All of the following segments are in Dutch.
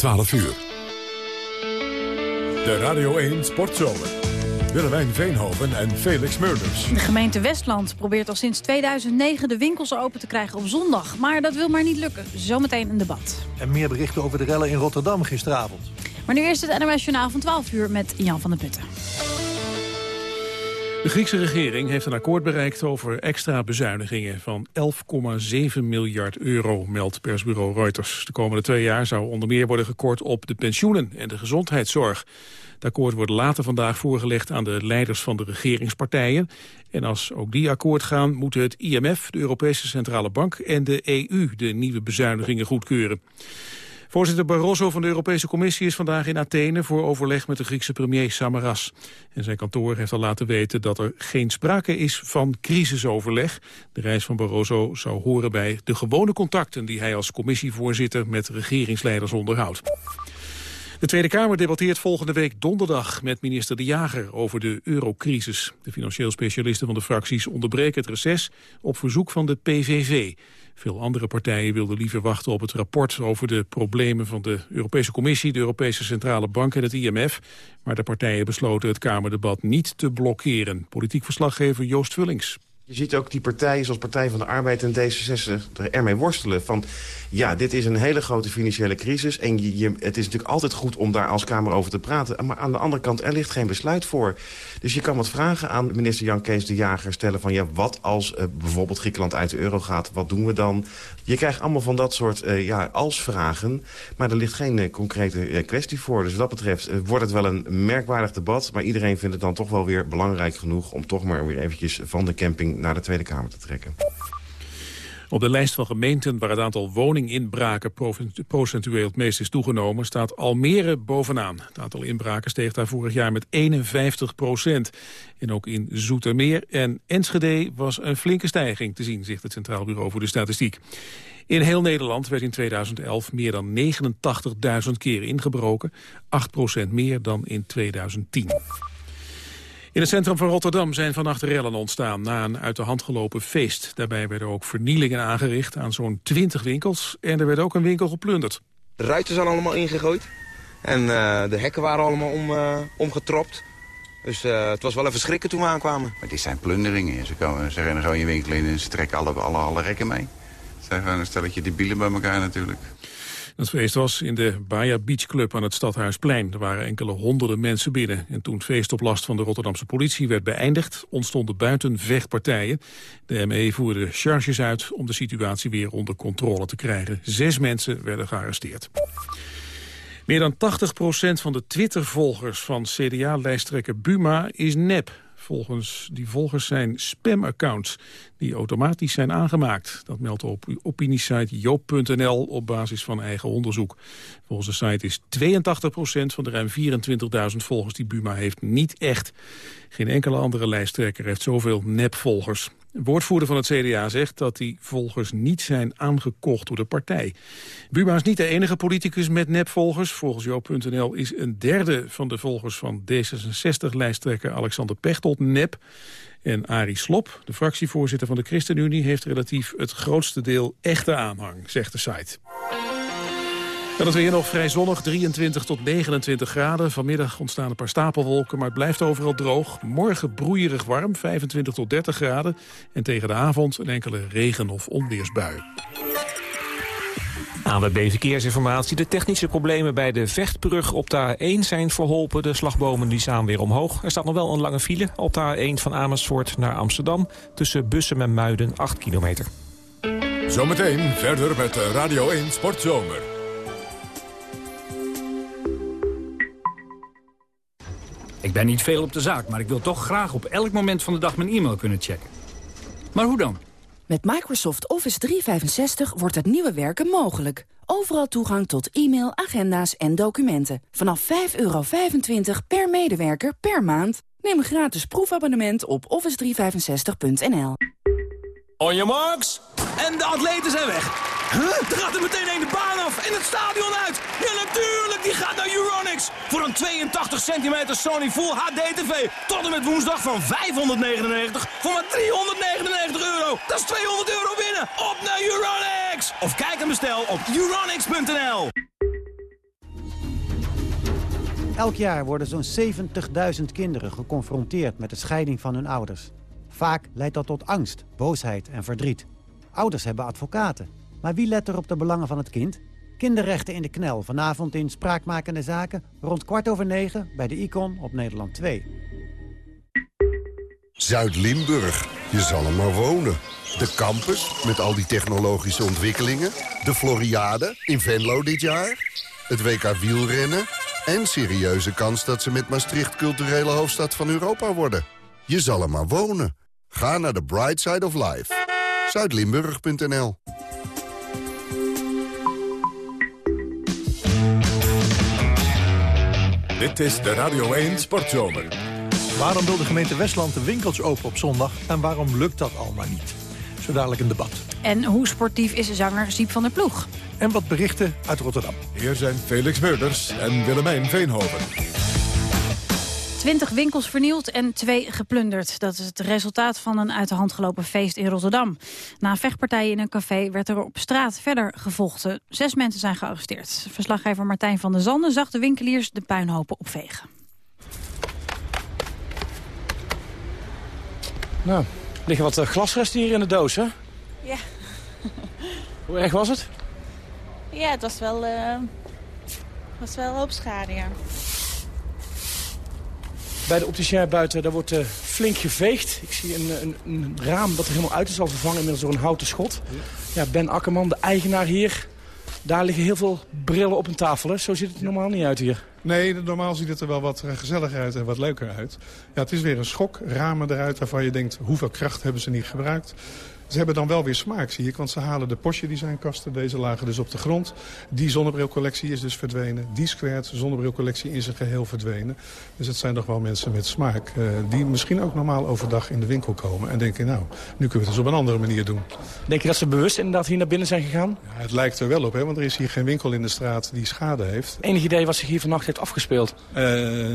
12 uur. De Radio 1 Sportzomer. Willemijn Veenhoven en Felix Meurders. De gemeente Westland probeert al sinds 2009 de winkels open te krijgen op zondag. Maar dat wil maar niet lukken. Zometeen een debat. En meer berichten over de rellen in Rotterdam gisteravond. Maar nu eerst het NOS Journaal van 12 uur met Jan van der Putten. De Griekse regering heeft een akkoord bereikt over extra bezuinigingen van 11,7 miljard euro, meldt persbureau Reuters. De komende twee jaar zou onder meer worden gekort op de pensioenen en de gezondheidszorg. Het akkoord wordt later vandaag voorgelegd aan de leiders van de regeringspartijen. En als ook die akkoord gaan, moeten het IMF, de Europese Centrale Bank en de EU de nieuwe bezuinigingen goedkeuren. Voorzitter Barroso van de Europese Commissie is vandaag in Athene voor overleg met de Griekse premier Samaras. En zijn kantoor heeft al laten weten dat er geen sprake is van crisisoverleg. De reis van Barroso zou horen bij de gewone contacten die hij als commissievoorzitter met regeringsleiders onderhoudt. De Tweede Kamer debatteert volgende week donderdag met minister De Jager over de eurocrisis. De financieel specialisten van de fracties onderbreken het reces op verzoek van de PVV. Veel andere partijen wilden liever wachten op het rapport over de problemen van de Europese Commissie, de Europese Centrale Bank en het IMF. Maar de partijen besloten het Kamerdebat niet te blokkeren. Politiek verslaggever Joost Vullings. Je ziet ook die partijen zoals Partij van de Arbeid en D66 ermee worstelen. Van ja, dit is een hele grote financiële crisis. En je, het is natuurlijk altijd goed om daar als Kamer over te praten. Maar aan de andere kant, er ligt geen besluit voor. Dus je kan wat vragen aan minister Jan Kees de Jager stellen van... ja, wat als uh, bijvoorbeeld Griekenland uit de euro gaat, wat doen we dan? Je krijgt allemaal van dat soort uh, ja, als-vragen. Maar er ligt geen uh, concrete kwestie voor. Dus wat dat betreft wordt het wel een merkwaardig debat. Maar iedereen vindt het dan toch wel weer belangrijk genoeg... om toch maar weer eventjes van de camping naar de Tweede Kamer te trekken. Op de lijst van gemeenten waar het aantal woninginbraken procentueel het meest is toegenomen, staat Almere bovenaan. Het aantal inbraken steeg daar vorig jaar met 51 procent. En ook in Zoetermeer en Enschede was een flinke stijging te zien, zegt het Centraal Bureau voor de Statistiek. In heel Nederland werd in 2011 meer dan 89.000 keer ingebroken, 8 procent meer dan in 2010. In het centrum van Rotterdam zijn vannacht rellen ontstaan na een uit de hand gelopen feest. Daarbij werden ook vernielingen aangericht aan zo'n 20 winkels en er werd ook een winkel geplunderd. De ruiten zijn allemaal ingegooid en uh, de hekken waren allemaal om, uh, omgetropt. Dus uh, het was wel even schrikken toen we aankwamen. Maar dit zijn plunderingen. Ze, komen, ze rennen in je winkel in en ze trekken alle, alle, alle rekken mee. Het zijn gewoon een stelletje debielen bij elkaar natuurlijk. Het feest was in de Baja Beach Club aan het Stadhuisplein. Er waren enkele honderden mensen binnen. En toen het feest op last van de Rotterdamse politie werd beëindigd... ontstonden buiten vechtpartijen. De ME voerde charges uit om de situatie weer onder controle te krijgen. Zes mensen werden gearresteerd. Meer dan 80% van de Twitter-volgers van CDA-lijsttrekker Buma is nep. Volgens die volgers zijn spam-accounts die automatisch zijn aangemaakt. Dat meldt op opiniesite joop.nl op basis van eigen onderzoek. Volgens de site is 82% van de ruim 24.000 volgers die Buma heeft niet echt. Geen enkele andere lijsttrekker heeft zoveel nepvolgers. Een woordvoerder van het CDA zegt dat die volgers niet zijn aangekocht door de partij. Buma is niet de enige politicus met nepvolgers. Volgens Joop.nl is een derde van de volgers van D66-lijsttrekker Alexander Pechtold nep. En Arie Slop, de fractievoorzitter van de ChristenUnie... heeft relatief het grootste deel echte aanhang, zegt de site. En het weer nog vrij zonnig, 23 tot 29 graden. Vanmiddag ontstaan een paar stapelwolken, maar het blijft overal droog. Morgen broeierig warm, 25 tot 30 graden. En tegen de avond een enkele regen- of onweersbui. ANWB Verkeersinformatie. De technische problemen bij de vechtbrug op de A1 zijn verholpen. De slagbomen die staan weer omhoog. Er staat nog wel een lange file op de A1 van Amersfoort naar Amsterdam. Tussen Bussum en Muiden, 8 kilometer. Zometeen verder met Radio 1 Sportzomer. Ik ben niet veel op de zaak, maar ik wil toch graag op elk moment van de dag mijn e-mail kunnen checken. Maar hoe dan? Met Microsoft Office 365 wordt het nieuwe werken mogelijk. Overal toegang tot e-mail, agenda's en documenten. Vanaf 5,25 per medewerker per maand. Neem een gratis proefabonnement op office365.nl. On your marks. En de atleten zijn weg. Er gaat er meteen een de baan af en het stadion uit. Ja, natuurlijk, die gaat naar Euronics. Voor een 82 centimeter Sony Full HD TV. Tot en met woensdag van 599 voor maar 399 euro. Dat is 200 euro winnen. Op naar Euronics. Of kijk en bestel op euronics.nl. Elk jaar worden zo'n 70.000 kinderen geconfronteerd met de scheiding van hun ouders. Vaak leidt dat tot angst, boosheid en verdriet. Ouders hebben advocaten. Maar wie let er op de belangen van het kind? Kinderrechten in de knel, vanavond in Spraakmakende Zaken... rond kwart over negen bij de Icon op Nederland 2. Zuid-Limburg, je zal er maar wonen. De campus, met al die technologische ontwikkelingen. De Floriade, in Venlo dit jaar. Het WK wielrennen. En serieuze kans dat ze met Maastricht culturele hoofdstad van Europa worden. Je zal er maar wonen. Ga naar de Bright Side of Life. Zuidlimburg.nl Dit is de Radio 1 Sportzomer. Waarom wil de gemeente Westland de winkels open op zondag... en waarom lukt dat allemaal niet? Zo dadelijk een debat. En hoe sportief is zanger Siep van der Ploeg? En wat berichten uit Rotterdam. Hier zijn Felix Meurders en Willemijn Veenhoven. 20 winkels vernield en twee geplunderd. Dat is het resultaat van een uit de hand gelopen feest in Rotterdam. Na vechtpartijen in een café werd er op straat verder gevochten. Zes mensen zijn gearresteerd. Verslaggever Martijn van der Zanden zag de winkeliers de puinhopen opvegen. Nou, er liggen wat eh, glasresten hier in de doos, hè? Ja. Hoe erg was het? Ja, het was wel, uh, was wel een hoop schade, ja. Bij de opticien buiten daar wordt uh, flink geveegd. Ik zie een, een, raam dat er helemaal uit is al vervangen inmiddels door een houten schot. Ja, Ben Akkerman, de eigenaar hier. Daar liggen heel veel brillen op een tafel. Zo ziet het normaal niet uit hier. Nee, normaal ziet het er wel wat gezelliger uit en wat leuker uit. Ja, het is weer een schok. Ramen eruit waarvan je denkt, hoeveel kracht hebben ze niet gebruikt. Ze hebben dan wel weer smaak, zie ik. Want ze halen de Porsche designkasten. Deze lagen dus op de grond. Die zonnebrilcollectie is dus verdwenen. Die Squared zonnebrilcollectie in zijn geheel verdwenen. Dus het zijn toch wel mensen met smaak. Uh, die misschien ook normaal overdag in de winkel komen. En denken, nou, nu kunnen we het eens op een andere manier doen. Denk je dat ze bewust inderdaad hier naar binnen zijn gegaan? Ja, het lijkt er wel op, hè, want er is hier geen winkel in de straat die schade heeft. Enig idee wat zich hier vannacht heeft afgespeeld? Uh,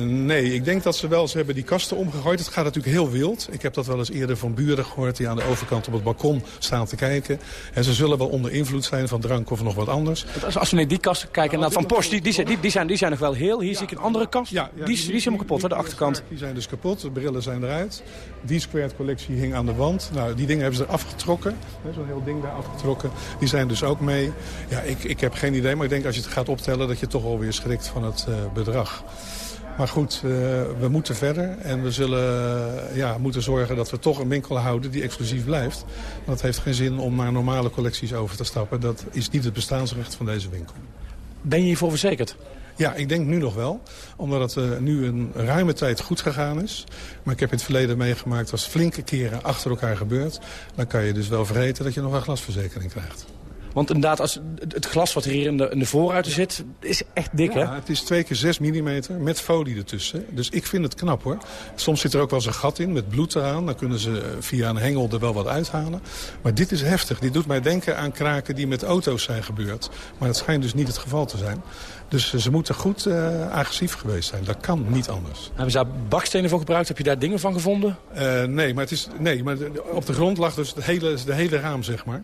nee, ik denk dat ze wel, ze hebben die kasten omgegooid. Het gaat natuurlijk heel wild. Ik heb dat wel eens eerder van buren gehoord die aan de overkant op het balkon staan te kijken. En ze zullen wel onder invloed zijn van drank of nog wat anders. Als, als we naar die kast kijken, naar van Porsche, die, die, zijn, die, zijn, die zijn nog wel heel. Hier zie ik een andere kast. Ja, die, die, is helemaal kapot, hè, de achterkant. Die zijn dus kapot, de brillen zijn eruit. Die Squared collectie hing aan de wand. Nou, die dingen hebben ze er afgetrokken. Zo'n heel ding daar afgetrokken. Die zijn dus ook mee. Ja, ik, ik heb geen idee, maar ik denk als je het gaat optellen... dat je toch alweer schrikt van het uh, bedrag. Maar goed, uh, we moeten verder en we zullen uh, ja, moeten zorgen dat we toch een winkel houden die exclusief blijft. Want het heeft geen zin om naar normale collecties over te stappen. Dat is niet het bestaansrecht van deze winkel. Ben je hiervoor verzekerd? Ja, ik denk nu nog wel. Omdat het uh, nu een ruime tijd goed gegaan is. Maar ik heb in het verleden meegemaakt als flinke keren achter elkaar gebeurt. Dan kan je dus wel vergeten dat je nog een glasverzekering krijgt. Want inderdaad, als het glas wat er hier in de, in de voorruiten zit, is echt dik, ja, hè? het is 2 keer 6 mm met folie ertussen. Dus ik vind het knap, hoor. Soms zit er ook wel eens een gat in met bloed eraan. Dan kunnen ze via een hengel er wel wat uithalen. Maar dit is heftig. Dit doet mij denken aan kraken die met auto's zijn gebeurd. Maar dat schijnt dus niet het geval te zijn. Dus ze moeten goed uh, agressief geweest zijn. Dat kan niet anders. Hebben ze daar bakstenen voor gebruikt? Heb je daar dingen van gevonden? Uh, nee, maar, het is, nee, maar op de grond lag dus het hele, de hele raam, zeg maar.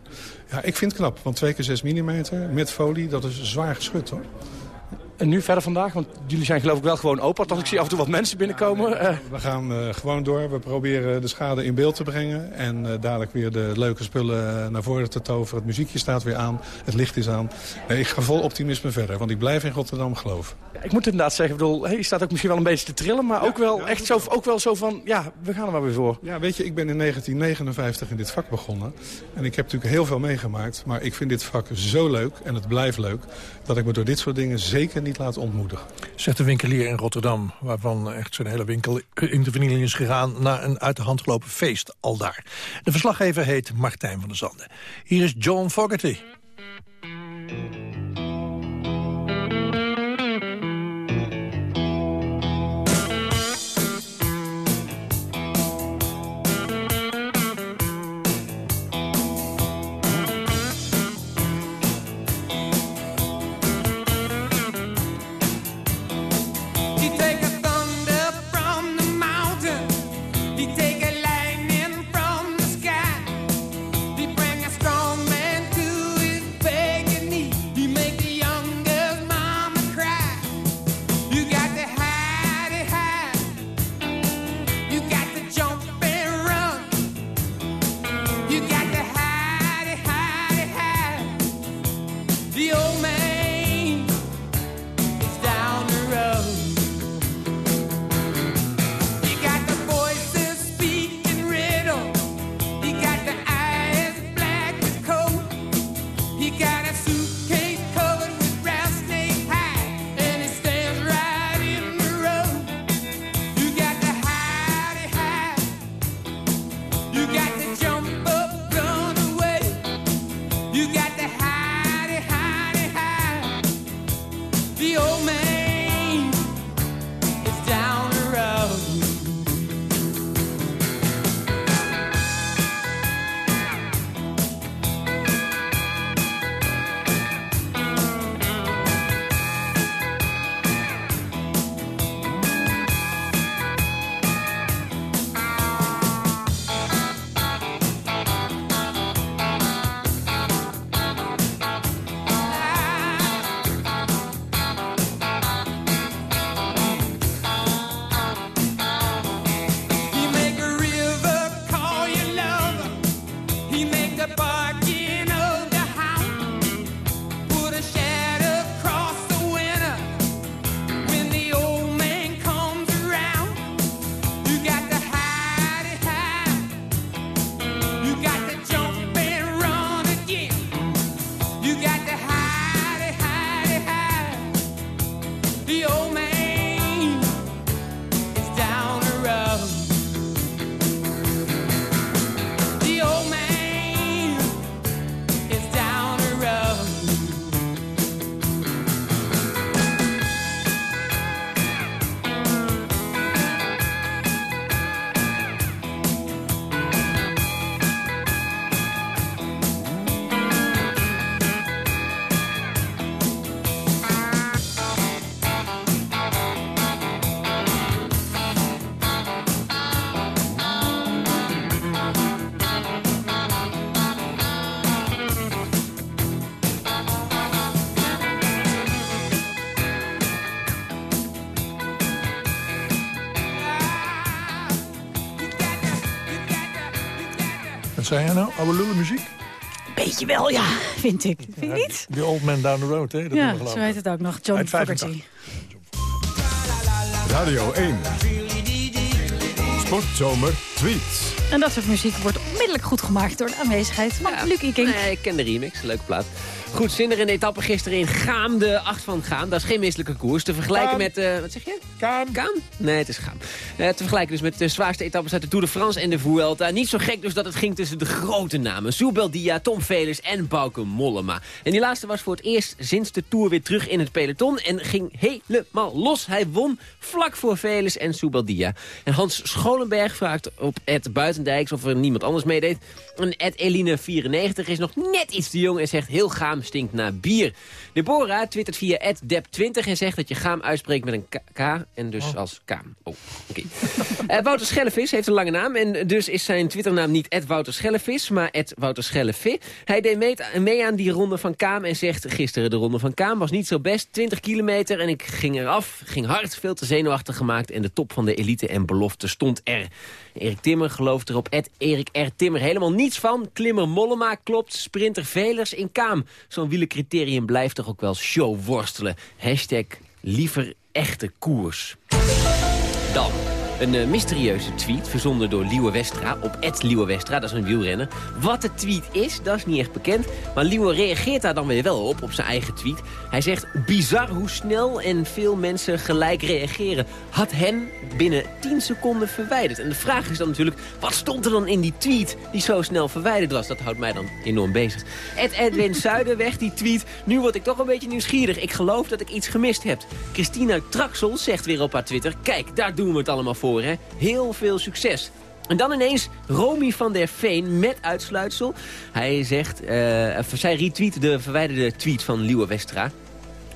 Ja, ik vind het knap, want 2 keer 6 mm met folie, dat is zwaar geschud, hoor. En nu verder vandaag? Want jullie zijn geloof ik wel gewoon open. Althans, ik zie af en toe wat mensen binnenkomen. Ja, we gaan uh, gewoon door. We proberen de schade in beeld te brengen. En uh, dadelijk weer de leuke spullen naar voren te toveren. Het muziekje staat weer aan. Het licht is aan. Nee, ik ga vol optimisme verder. Want ik blijf in Rotterdam geloven. Ja, ik moet inderdaad zeggen, bedoel, hey, je staat ook misschien wel een beetje te trillen. Maar ja, ook, wel, echt zo, ook wel zo van, ja, we gaan er maar weer voor. Ja, weet je, ik ben in 1959 in dit vak begonnen. En ik heb natuurlijk heel veel meegemaakt. Maar ik vind dit vak zo leuk en het blijft leuk. Dat ik me door dit soort dingen zeker niet laat ontmoedigen. Zegt de winkelier in Rotterdam, waarvan echt zijn hele winkel in de vernieling is gegaan... na een uit de hand gelopen feest al daar. De verslaggever heet Martijn van der Zanden. Hier is John Fogerty. Zei jij nou? Oude lullen muziek? Beetje wel, ja, vind ik. Vind je niet? The Old Man Down the Road, hè? Dat ja, geloof zo heet het ook nog. John Fogerty. 85. Radio 1. Sportzomer tweets. En dat soort muziek wordt onmiddellijk goed gemaakt door de aanwezigheid van Luc Iking. Nee, ik ken de remix. Leuke plaat. Goed, zinderende etappe gisteren in Gaam, de 8 van Gaam. Dat is geen misselijke koers. Te vergelijken Gaam. met... eh, wat zeg je? Kaam. Kaam? Nee, het is Gaam. Eh, te vergelijken dus met de zwaarste etappes uit de Tour de France en de Vuelta. Niet zo gek dus dat het ging tussen de grote namen. Soubel Dia, Tom Velers en Bauke Mollema. En die laatste was voor het eerst sinds de Tour weer terug in het peloton. En ging helemaal los. Hij won vlak voor Velers en Soubel Dia. En Hans Scholenberg vraagt op Ed Buitendijks of er niemand anders meedeed. En Ed Eline94 is nog net iets te jong en zegt heel Gaam stinkt naar bier. Deborah twittert via Ed Dep20 en zegt dat je Gaam uitspreekt met een K, K en dus als Kaam. Oh, oké. Eh, Wouter Schellevis heeft een lange naam en dus is zijn Twitternaam niet Ed Wouter Schellevis, maar Ed Wouter Schellevi. Hij deed mee, aan die ronde van Kaam en zegt gisteren de ronde van Kaam was niet zo best. 20 kilometer en ik ging eraf, ging hard, veel te zenuwachtig gemaakt en de top van de elite en belofte stond er. Erik Timmer gelooft er op Ed Erik R. Timmer helemaal niets van. Klimmer Mollema klopt, sprinter Velers in Kaam. Zo'n wielencriterium blijft toch ook wel showworstelen. Hashtag liever echte koers. Dan een eh, mysterieuze tweet verzonden door Liewe Westra op Liewe Westra, dat is een wielrenner. Wat de tweet is, dat is niet echt bekend. Maar Liewe reageert daar dan weer wel op, op zijn eigen tweet. Hij zegt, bizar hoe snel en veel mensen gelijk reageren. Had hen binnen 10 seconden verwijderd. En de vraag is dan natuurlijk, wat stond er dan in die tweet die zo snel verwijderd was? Dat houdt mij dan enorm bezig. Ed Edwin Zuiderweg, die tweet, nu word ik toch een beetje nieuwsgierig. Ik geloof dat ik iets gemist heb. Christina Traxel zegt weer op haar Twitter, kijk, daar doen we het allemaal voor. Heel veel succes. En dan ineens Romy van der Veen met uitsluitsel. Hij zegt, eh, zij retweet de verwijderde tweet van Liewe Westra.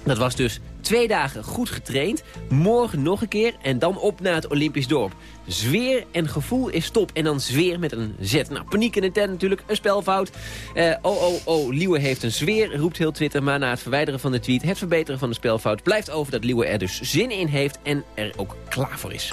Dat was dus twee dagen goed getraind, morgen nog een keer en dan op naar het Olympisch dorp. Zweer en gevoel is top. En dan zweer met een Z. Nou, paniek in de tent natuurlijk, een spelfout. Eh, oh, oh, oh, Liewe heeft een zweer, roept heel Twitter. Maar na het verwijderen van de tweet, het verbeteren van de spelfout... blijft over dat Liewe er dus zin in heeft en er ook klaar voor is.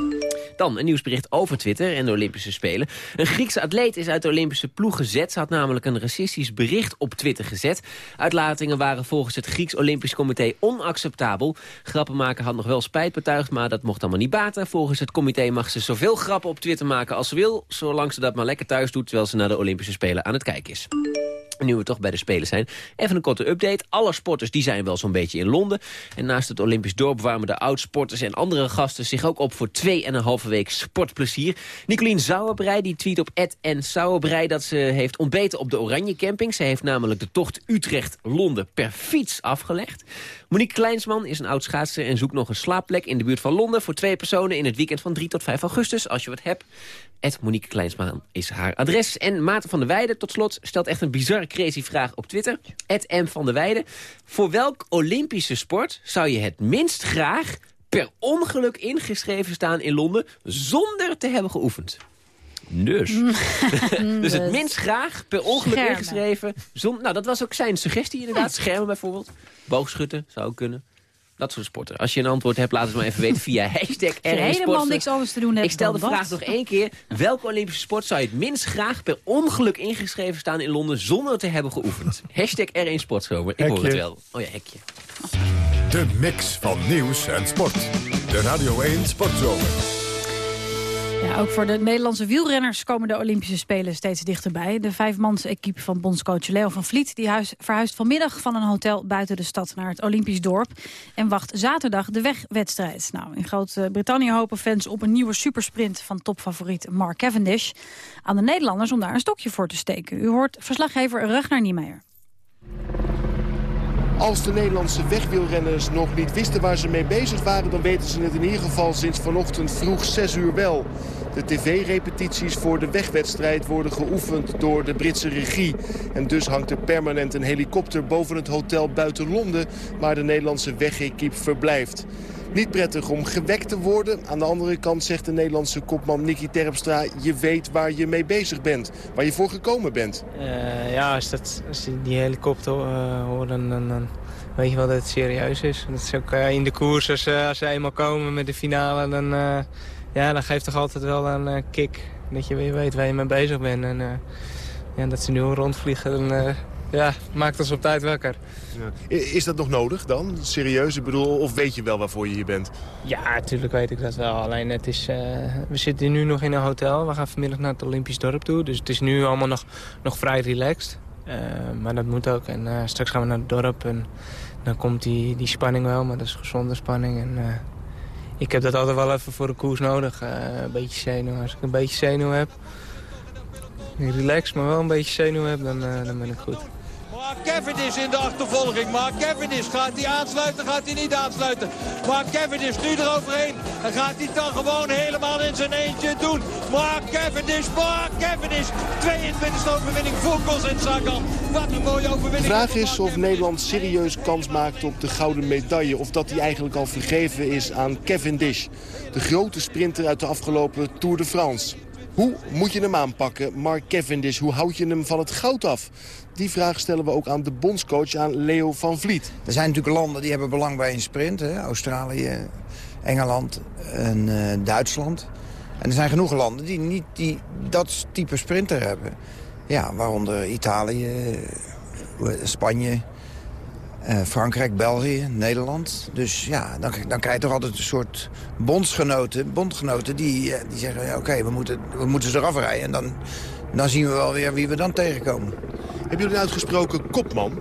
Dan een nieuwsbericht over Twitter en de Olympische Spelen. Een Griekse atleet is uit de Olympische ploeg gezet. Ze had namelijk een racistisch bericht op Twitter gezet. Uitlatingen waren volgens het Grieks Olympisch Comité onacceptabel. Grappenmaker had nog wel spijt betuigd, maar dat mocht allemaal niet baten. Volgens het comité mag ze zoveel grappen op Twitter maken als ze wil... zolang ze dat maar lekker thuis doet, terwijl ze naar de Olympische Spelen aan het kijken is. Nu we toch bij de Spelen zijn, even een korte update. Alle sporters die zijn wel zo'n beetje in Londen. En naast het Olympisch dorp warmen de oudsporters en andere gasten zich ook op voor 2,5 week sportplezier. Nicolien Sauerbrei die tweet op en Sauerbrei dat ze heeft ontbeten op de Oranje Camping. Ze heeft namelijk de tocht Utrecht-Londen per fiets afgelegd. Monique Kleinsman is een oud schaatser en zoekt nog een slaapplek in de buurt van Londen... voor twee personen in het weekend van 3 tot 5 augustus. Als je wat hebt, Ed Monique Kleinsman is haar adres. En Maarten van der Weijden, tot slot, stelt echt een bizarre crazy vraag op Twitter. M. van der Weijden. Voor welk Olympische sport zou je het minst graag per ongeluk ingeschreven staan in Londen... zonder te hebben geoefend? Dus. dus het minst graag per ongeluk Schermen. ingeschreven. Zon, nou, dat was ook zijn suggestie inderdaad. Schermen bijvoorbeeld. Boogschutten zou ook kunnen. Dat soort sporten. Als je een antwoord hebt, laat het maar even weten via hashtag RN helemaal niks anders te doen hebt Ik stel de vraag dat. nog één keer. Welke Olympische sport zou je het minst graag per ongeluk ingeschreven staan in Londen zonder te hebben geoefend? Hashtag R1 Sportzomer. Ik hoor het wel. Oh ja, hekje. De mix van nieuws en sport. De Radio 1 Sportzomer. Ook voor de Nederlandse wielrenners komen de Olympische Spelen steeds dichterbij. De vijfmans-equipe van bondscoach Leo van Vliet... die huis, verhuist vanmiddag van een hotel buiten de stad naar het Olympisch dorp... en wacht zaterdag de wegwedstrijd. Nou, in Groot-Brittannië hopen fans op een nieuwe supersprint... van topfavoriet Mark Cavendish. Aan de Nederlanders om daar een stokje voor te steken. U hoort verslaggever Ragnar Niemeyer. Als de Nederlandse wegwielrenners nog niet wisten waar ze mee bezig waren... dan weten ze het in ieder geval sinds vanochtend vroeg 6 uur wel. De tv-repetities voor de wegwedstrijd worden geoefend door de Britse regie. En dus hangt er permanent een helikopter boven het hotel buiten Londen... waar de Nederlandse wegequipe verblijft. Niet prettig om gewekt te worden. Aan de andere kant zegt de Nederlandse kopman Nicky Terpstra... je weet waar je mee bezig bent, waar je voor gekomen bent. Eh, ja, als, dat, die helikopter eh, hoort, dan, weet je wel dat het serieus is. Dat is ook eh, in de koers, als, ze eenmaal komen met de finale, dan, ja, dan geeft toch altijd wel een kick. Dat je weer weet waar je mee bezig bent. En, ja, dat ze nu rondvliegen, dan ja, maakt ons op tijd wakker. Is dat nog nodig dan? Serieus? Ik bedoel, of weet je wel waarvoor je hier bent? Ja, natuurlijk weet ik dat wel. Alleen het is, eh, we zitten nu nog in een hotel. We gaan vanmiddag naar het Olympisch dorp toe. Dus het is nu allemaal nog, nog vrij relaxed. Eh, maar dat moet ook. En eh, straks gaan we naar het dorp en dan komt die, die spanning wel. Maar dat is gezonde spanning. En, ik heb dat altijd wel even voor de koers nodig. een beetje zenuw. Als ik een beetje zenuw heb, relaxed, maar wel een beetje zenuw heb, dan, dan ben ik goed. Maar Cavendish in de achtervolging. Maar Cavendish gaat hij aansluiten, gaat hij niet aansluiten. Maar Cavendish nu eroverheen. En gaat hij dan gewoon helemaal in zijn eentje doen. Maar Cavendish, maar Cavendish. 22e overwinning voor en. Wat een mooie De overwinning. vraag is of Nederland serieus kans maakt op de gouden medaille... of dat die eigenlijk al vergeven is aan Cavendish. De grote sprinter uit de afgelopen Tour de France. Hoe moet je hem aanpakken, Mark Cavendish? Hoe houd je hem van het goud af? Die vraag stellen we ook aan de bondscoach, aan Leo van Vliet. Er zijn natuurlijk landen die hebben belang bij een sprint. Hè? Australië, Engeland en eh, Duitsland. En er zijn genoeg landen die niet die, dat type sprinter hebben. Ja, waaronder Italië, eh, Spanje, eh, Frankrijk, België, Nederland. Dus ja, dan, dan krijg je toch altijd een soort bondsgenoten, bondgenoten die, die zeggen... oké, we, moeten, we moeten ze eraf rijden. En dan, dan zien we wel weer wie we dan tegenkomen. Hebben jullie een uitgesproken kopman?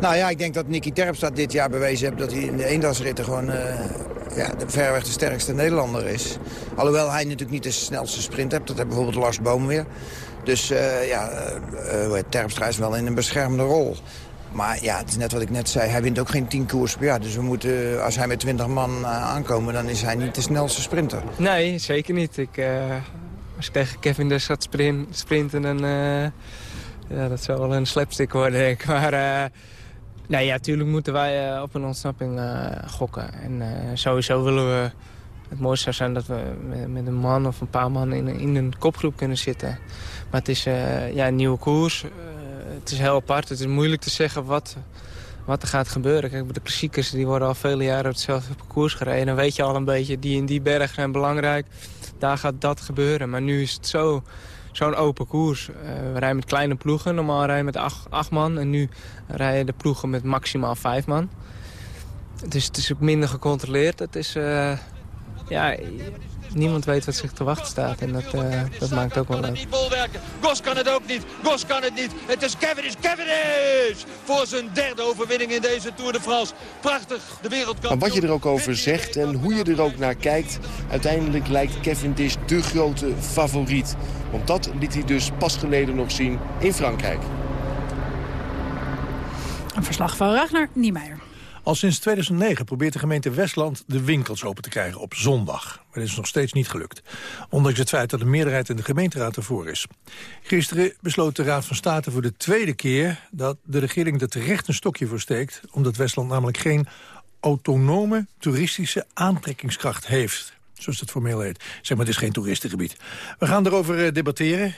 Nou ja, ik denk dat Nicky Terpstra dit jaar bewezen heeft... dat hij in de eendagsritten gewoon eh, ja, de, verreweg de sterkste Nederlander is. Alhoewel hij natuurlijk niet de snelste sprint heeft. Dat heeft bijvoorbeeld Lars Boom weer. Dus eh, ja, eh, eh, Terpstra is wel in een beschermende rol. Maar ja, het is net wat ik net zei. Hij wint ook geen 10 koers per jaar. Dus we moeten, als hij met 20 man aankomen... dan is hij niet de snelste sprinter. Nee, zeker niet. Ik, eh, als ik tegen Kevin dus gaat sprin- sprinten, dan... ja, dat zou wel een slapstick worden, denk ik. Maar nee, ja, natuurlijk moeten wij eh, op een ontsnapping eh, gokken. En sowieso willen we... Het mooiste zou zijn dat we met, een man of een paar man in, een- in een kopgroep kunnen zitten. Maar het is ja, een nieuwe koers. Het is heel apart. Het is moeilijk te zeggen wat, wat er gaat gebeuren. Kijk, de klassiekers die worden al vele jaren op hetzelfde parcours gereden. Dan weet je al een beetje, die en die bergen zijn belangrijk. Daar gaat dat gebeuren. Maar nu is het zo, zo'n open koers. Eh, we rijden met kleine ploegen. Normaal rijden we met acht, acht man. En nu rijden de ploegen met maximaal vijf man. Dus het is ook minder gecontroleerd. Het is, eh, ja, niemand weet wat zich te wachten staat. En dat, eh, dat maakt ook wel leuk. Niet bolwerken. Gos kan het ook niet. Gos kan het niet. Het is Cavendish. Cavendish! Voor zijn derde overwinning in deze Tour de France. Prachtig. De wereldkampioen. Maar wat je er ook over zegt en hoe je er ook naar kijkt... uiteindelijk lijkt Cavendish de grote favoriet. Want dat liet hij dus pas geleden nog zien in Frankrijk. Een verslag van Ragnar Niemeyer. Al sinds 2009 probeert de gemeente Westland de winkels open te krijgen op zondag. Maar dit is nog steeds niet gelukt. Ondanks het feit dat de meerderheid in de gemeenteraad ervoor is. Gisteren besloot de Raad van State voor de tweede keer... dat de regering er terecht een stokje voor steekt... omdat Westland namelijk geen autonome toeristische aantrekkingskracht heeft. Zoals het formeel heet. Zeg maar, het is geen toeristengebied. We gaan erover eh, debatteren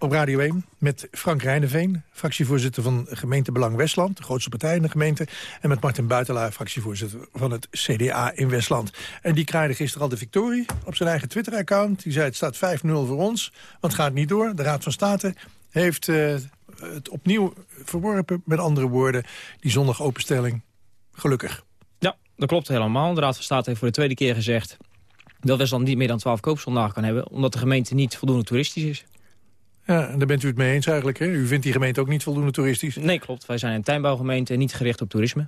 op Radio 1 met Frank Rijneveen, fractievoorzitter van gemeente Belang Westland, de grootste partij in de gemeente, en met Martin Buitelaar, fractievoorzitter van het CDA in Westland. En die kraaide gisteren al de victorie op zijn eigen Twitter-account. Die zei het staat 5-0 voor ons, want het gaat niet door. De Raad van State heeft eh, het opnieuw verworpen, met andere woorden, die zondag openstelling. Gelukkig. Ja, dat klopt helemaal. De Raad van State heeft voor de tweede keer gezegd... dat Westland niet meer dan 12 koopzondagen kan hebben... omdat de gemeente niet voldoende toeristisch is. Ja, en daar bent u het mee eens eigenlijk, hè? U vindt die gemeente ook niet voldoende toeristisch? Nee, klopt. Wij zijn een tuinbouwgemeente en niet gericht op toerisme.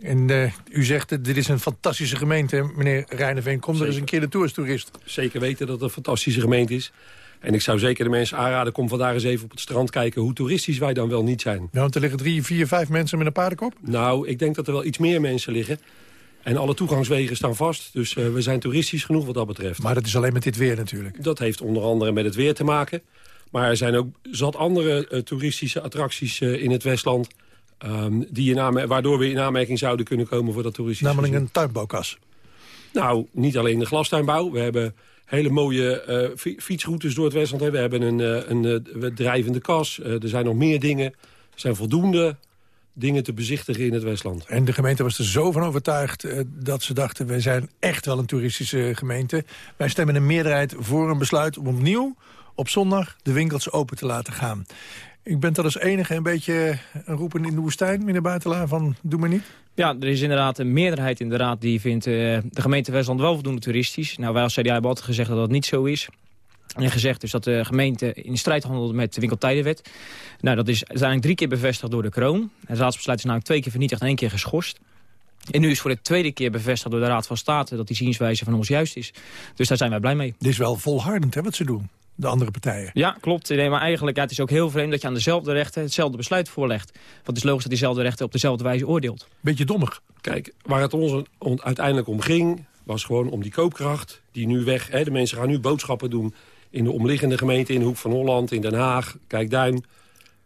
En eh, u zegt, eh, dit is een fantastische gemeente, meneer Rijneveen. Kom er eens een keer naartoe als toerist. Zeker weten dat het een fantastische gemeente is. En ik zou zeker de mensen aanraden, kom vandaag eens even op het strand kijken... hoe toeristisch wij dan wel niet zijn. Ja, want er liggen drie, vier, vijf mensen met een paardenkop? Nou, ik denk dat er wel iets meer mensen liggen. En alle toegangswegen staan vast. Dus eh, we zijn toeristisch genoeg wat dat betreft. Maar dat is alleen met dit weer natuurlijk. Dat heeft onder andere met het weer te maken. Maar er zijn ook zat andere eh, toeristische attracties eh, in het Westland... ehm, die in waardoor we in aanmerking zouden kunnen komen voor dat toeristische Namelijk een tuinbouwkas. Nou, niet alleen de glastuinbouw. We hebben hele mooie eh, fi- fietsroutes door het Westland. We hebben een, een drijvende kas. Er zijn nog meer dingen. Er zijn voldoende dingen te bezichtigen in het Westland. En de gemeente was er zo van overtuigd dat ze dachten... wij zijn echt wel een toeristische gemeente. Wij stemmen een meerderheid voor een besluit om opnieuw op zondag de winkels open te laten gaan. Ik ben dat als enige een beetje een roepen in de woestijn, meneer Buitelaar, van doe maar niet. Ja, er is inderdaad een meerderheid in de raad die vindt eh, de gemeente Westland wel voldoende toeristisch. Nou, wij als CDA hebben altijd gezegd dat dat niet zo is. En gezegd dus dat de gemeente in strijd handelde met de winkeltijdenwet. Nou, dat is uiteindelijk drie keer bevestigd door de kroon. Het raadsbesluit is namelijk twee keer vernietigd en één keer geschorst. En nu is voor de tweede keer bevestigd door de Raad van State... dat die zienswijze van ons juist is. Dus daar zijn wij blij mee. Dit is wel volhardend hè, wat ze doen, de andere partijen. Ja, klopt. Nee, maar eigenlijk ja, het is ook heel vreemd dat je aan dezelfde rechten... hetzelfde besluit voorlegt. Want het is logisch dat diezelfde rechten op dezelfde wijze oordeelt. Beetje dommig. Kijk, waar het ons on- uiteindelijk om ging... was gewoon om die koopkracht die nu weg... Hè, de mensen gaan nu boodschappen doen in de omliggende gemeenten... in de Hoek van Holland, in Den Haag, Kijkduin.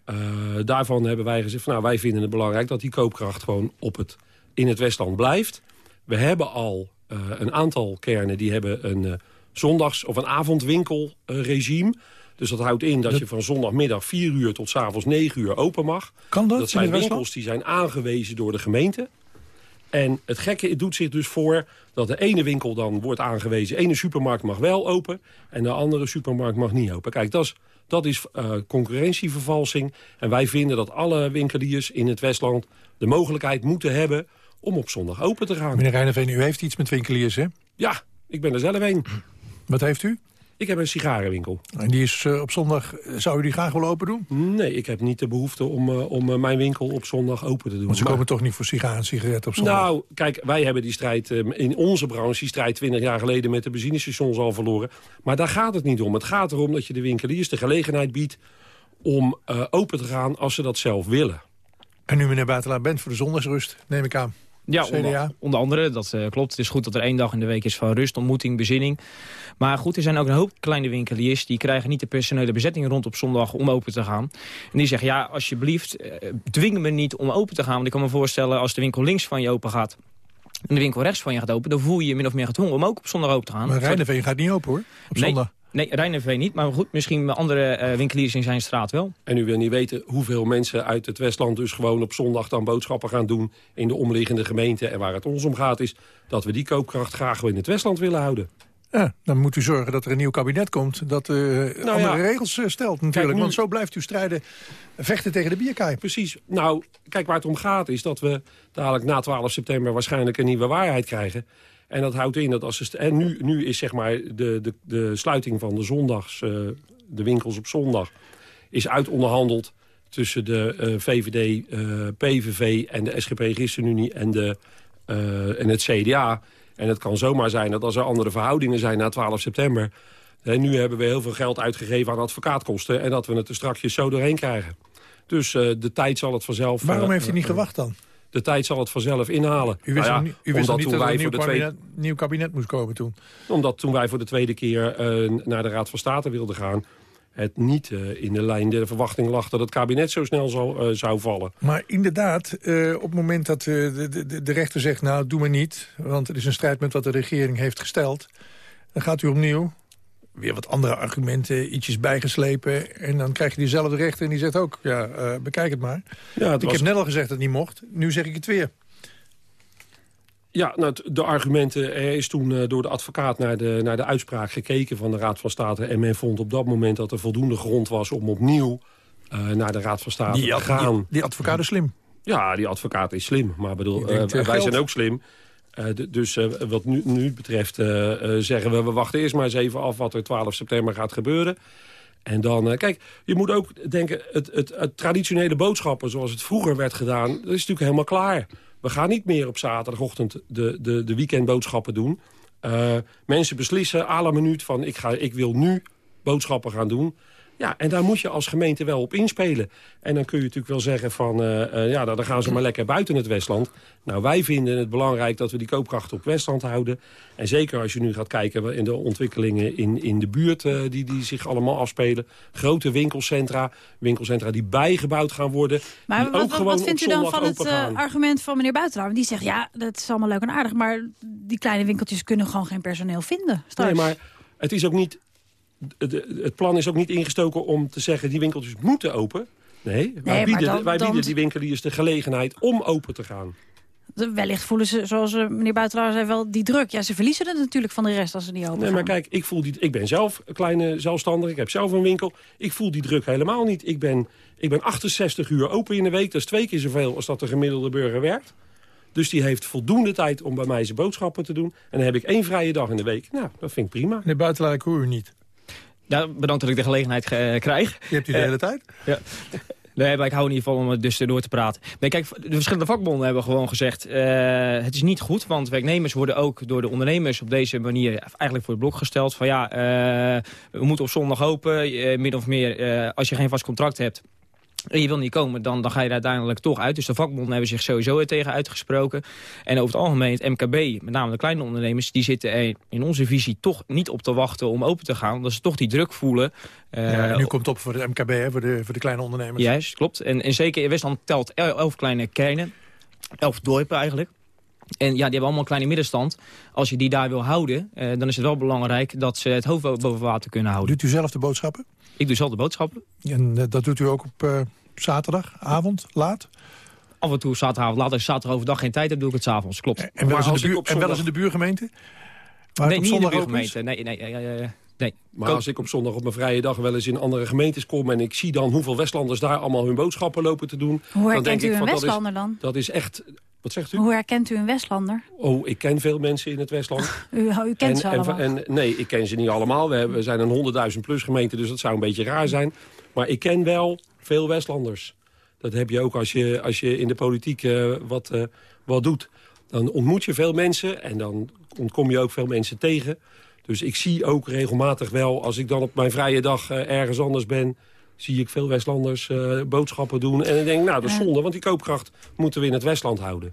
Eh, daarvan hebben wij gezegd... Van, nou, wij vinden het belangrijk dat die koopkracht gewoon op het, in het Westland blijft. We hebben al eh, een aantal kernen die hebben een eh, zondags- of een avondwinkelregime... Dus dat houdt in dat je van zondagmiddag 4 uur tot 's avonds 9 uur open mag. Kan dat, Dat zijn winkels die zijn aangewezen door de gemeente. En het gekke het doet zich dus voor dat de ene winkel dan wordt aangewezen... ene supermarkt mag wel open en de andere supermarkt mag niet open. Kijk, dat is, dat is eh, concurrentievervalsing. En wij vinden dat alle winkeliers in het Westland de mogelijkheid moeten hebben... om op zondag open te gaan. Meneer Reineveen, u heeft iets met winkeliers, hè? Ja, ik ben er zelf een. Wat heeft u? Ik heb een sigarenwinkel. En die is eh, op zondag, zou u die graag willen open doen? Nee, ik heb niet de behoefte om, eh, om eh, mijn winkel op zondag open te doen. Want ze Maar- komen toch niet voor sigaren en sigaretten op zondag? Nou, kijk, wij hebben die strijd eh, in onze branche... die strijd 20 jaar geleden met de benzinestations al verloren. Maar daar gaat het niet om. Het gaat erom dat je de winkeliers de gelegenheid biedt... om open te gaan als ze dat zelf willen. En u, meneer Buitelaar, bent voor de zondagsrust, neem ik aan. Ja, onder, onder andere, dat eh, klopt. Het is goed dat er één dag in de week is van rust, ontmoeting, bezinning. Maar goed, er zijn ook een hoop kleine winkeliers... die krijgen niet de personele bezetting rond op zondag om open te gaan. En die zeggen, ja, alsjeblieft, eh, dwing me niet om open te gaan. Want ik kan me voorstellen, als de winkel links van je open gaat... en de winkel rechts van je gaat open... dan voel je je min of meer gedwongen om ook op zondag open te gaan. Maar Reineveen gaat niet open, hoor, op nee, zondag. Nee, Reineveen niet. Maar goed, misschien andere eh, winkeliers in zijn straat wel. En u wil niet weten hoeveel mensen uit het Westland... dus gewoon op zondag dan boodschappen gaan doen... in de omliggende gemeenten. En waar het ons om gaat is dat we die koopkracht graag wel in het Westland willen houden. Ja, dan moet u zorgen dat er een nieuw kabinet komt... dat eh, andere ja. regels eh, stelt natuurlijk. nu- Want zo blijft u strijden, vechten tegen de bierkaai. Precies. Nou, kijk, waar het om gaat is dat we dadelijk na 12 september... waarschijnlijk een nieuwe waarheid krijgen. En dat houdt in dat als... Het, en nu, nu is zeg maar de, de, de sluiting van de zondags... eh, de winkels op zondag... is uitonderhandeld tussen de eh, VVD, eh, PVV en de SGP ChristenUnie en, de, en het CDA. En het kan zomaar zijn dat als er andere verhoudingen zijn na 12 september... hè, nu hebben we heel veel geld uitgegeven aan advocaatkosten... en dat we het er straks zo doorheen krijgen. Dus de tijd zal het vanzelf... Waarom heeft u niet gewacht dan? De tijd zal het vanzelf inhalen. U wist, Nou ja, u wist omdat niet toen er wij een voor nieuw de tweede, kabinet, nieuw kabinet moest komen toen. omdat toen wij voor de tweede keer eh, naar de Raad van State wilden gaan... het niet eh, in de lijn der verwachting lag dat het kabinet zo snel zou, eh, zou vallen. Maar inderdaad, op het moment dat de, de, de rechter zegt... nou, doe maar niet, want het is een strijd met wat de regering heeft gesteld... dan gaat u opnieuw, weer wat andere argumenten, ietsjes bijgeslepen... en dan krijg je diezelfde rechter en die zegt ook, ja, eh, bekijk het maar. Ja, het ik was- heb net al gezegd dat het niet mocht, nu zeg ik het weer. Ja, nou, de argumenten... Er is toen eh, door de advocaat naar de, naar de uitspraak gekeken van de Raad van State... en men vond op dat moment dat er voldoende grond was om opnieuw eh, naar de Raad van State Die, te gaan. die, die advocaat is slim. Ja, die advocaat is slim. Maar bedoel, wij geld. zijn ook slim. Eh, dus eh, wat nu, nu betreft eh, zeggen we... we wachten eerst maar eens even af wat er 12 september gaat gebeuren. En dan, kijk, je moet ook denken... Het, het, traditionele boodschappen zoals het vroeger werd gedaan... dat is natuurlijk helemaal klaar. We gaan niet meer op zaterdagochtend de, de, de weekendboodschappen doen. Mensen beslissen à la minuut van... Ik, ga, ik wil nu boodschappen gaan doen. Ja, en daar moet je als gemeente wel op inspelen. En dan kun je natuurlijk wel zeggen van... eh, eh, ja, dan gaan ze maar lekker buiten het Westland. Nou, wij vinden het belangrijk dat we die koopkracht op Westland houden. En zeker als je nu gaat kijken in de ontwikkelingen in, in de buurt... eh, die, die zich allemaal afspelen. Grote winkelcentra. Winkelcentra die bijgebouwd gaan worden. Maar wat, wat, vindt u dan van het argument van meneer Buitelaar? Want die zegt, ja, dat is allemaal leuk en aardig... maar die kleine winkeltjes kunnen gewoon geen personeel vinden. straks. Nee, maar het is ook niet... de- Het plan is ook niet ingestoken om te zeggen... die winkeltjes moeten open. Nee, wij, maar bieden, dan- wij dan- bieden die winkeliers de gelegenheid om open te gaan. Wellicht voelen ze, zoals eh, meneer Buitelaar zei, wel die druk. Ja, ze verliezen het natuurlijk van de rest als ze niet open Nee, gaan. maar kijk, ik, voel die, ik ben zelf een kleine zelfstandig. Ik heb zelf een winkel. Ik voel die druk helemaal niet. Ik ben, ik ben 68 uur open in de week. Dat is twee keer zoveel als dat de gemiddelde burger werkt. Dus die heeft voldoende tijd om bij mij zijn boodschappen te doen. En dan heb ik één vrije dag in de week. Nou, dat vind ik prima. Meneer Buitelaar, ik hoor u niet. Ja, bedankt dat ik de gelegenheid ge- krijg. Je hebt u de Eh, hele tijd? Ja. Nee, maar ik hou in ieder geval om het dus door te praten. Nee, kijk, de verschillende vakbonden hebben gewoon gezegd... eh, het is niet goed, want werknemers worden ook door de ondernemers... op deze manier eigenlijk voor het blok gesteld. Van ja, eh, we moeten op zondag open. eh, min of meer, eh, als je geen vast contract hebt... En je wil niet komen, dan, dan ga je er uiteindelijk toch uit. Dus de vakbonden hebben zich sowieso er tegen uitgesproken. En over het algemeen, het MKB, met name de kleine ondernemers... die zitten er in onze visie toch niet op te wachten om open te gaan. Omdat ze toch die druk voelen. eh, ja, nu komt het op voor de MKB, hè, voor, de, voor de kleine ondernemers. Juist, klopt. En, en zeker in Westland telt el- elf kleine kernen. Elf dorpen eigenlijk. En ja, die hebben allemaal een kleine middenstand. Als je die daar wil houden, eh, dan is het wel belangrijk... dat ze het hoofd bo- boven water kunnen houden. Doet u zelf de boodschappen? Ik doe zelf de boodschappen. En eh, dat doet u ook op eh, zaterdag, avond, laat? Af en toe zaterdagavond, laat als ik zaterdag overdag geen tijd heb, doe ik het s'avonds. Klopt. En wel, eens in de buur, en wel eens in de buurgemeente? Waar nee, niet in de buurgemeente. Nee, nee, eh, eh, nee. Maar als ik op zondag op mijn vrije dag wel eens in andere gemeentes kom... en ik zie dan hoeveel Westlanders daar allemaal hun boodschappen lopen te doen... Hoe dan denk u ik een van, dat is- Westlander dan? Dat is echt... Wat zegt u? Hoe herkent u een Westlander? Oh, ik ken veel mensen in het Westland. U, u kent ze en, allemaal. en, nee, ik ken ze niet allemaal. We, hebben, we zijn een 100.000 plus gemeente, dus dat zou een beetje raar zijn. Maar ik ken wel veel Westlanders. Dat heb je ook als je, als je in de politiek eh, wat, eh, wat doet. Dan ontmoet je veel mensen en dan ontkom je ook veel mensen tegen. Dus ik zie ook regelmatig wel, als ik dan op mijn vrije dag eh, ergens anders ben... zie ik veel Westlanders eh, boodschappen doen. En ik denk, nou, dat is zonde, want die koopkracht moeten we in het Westland houden.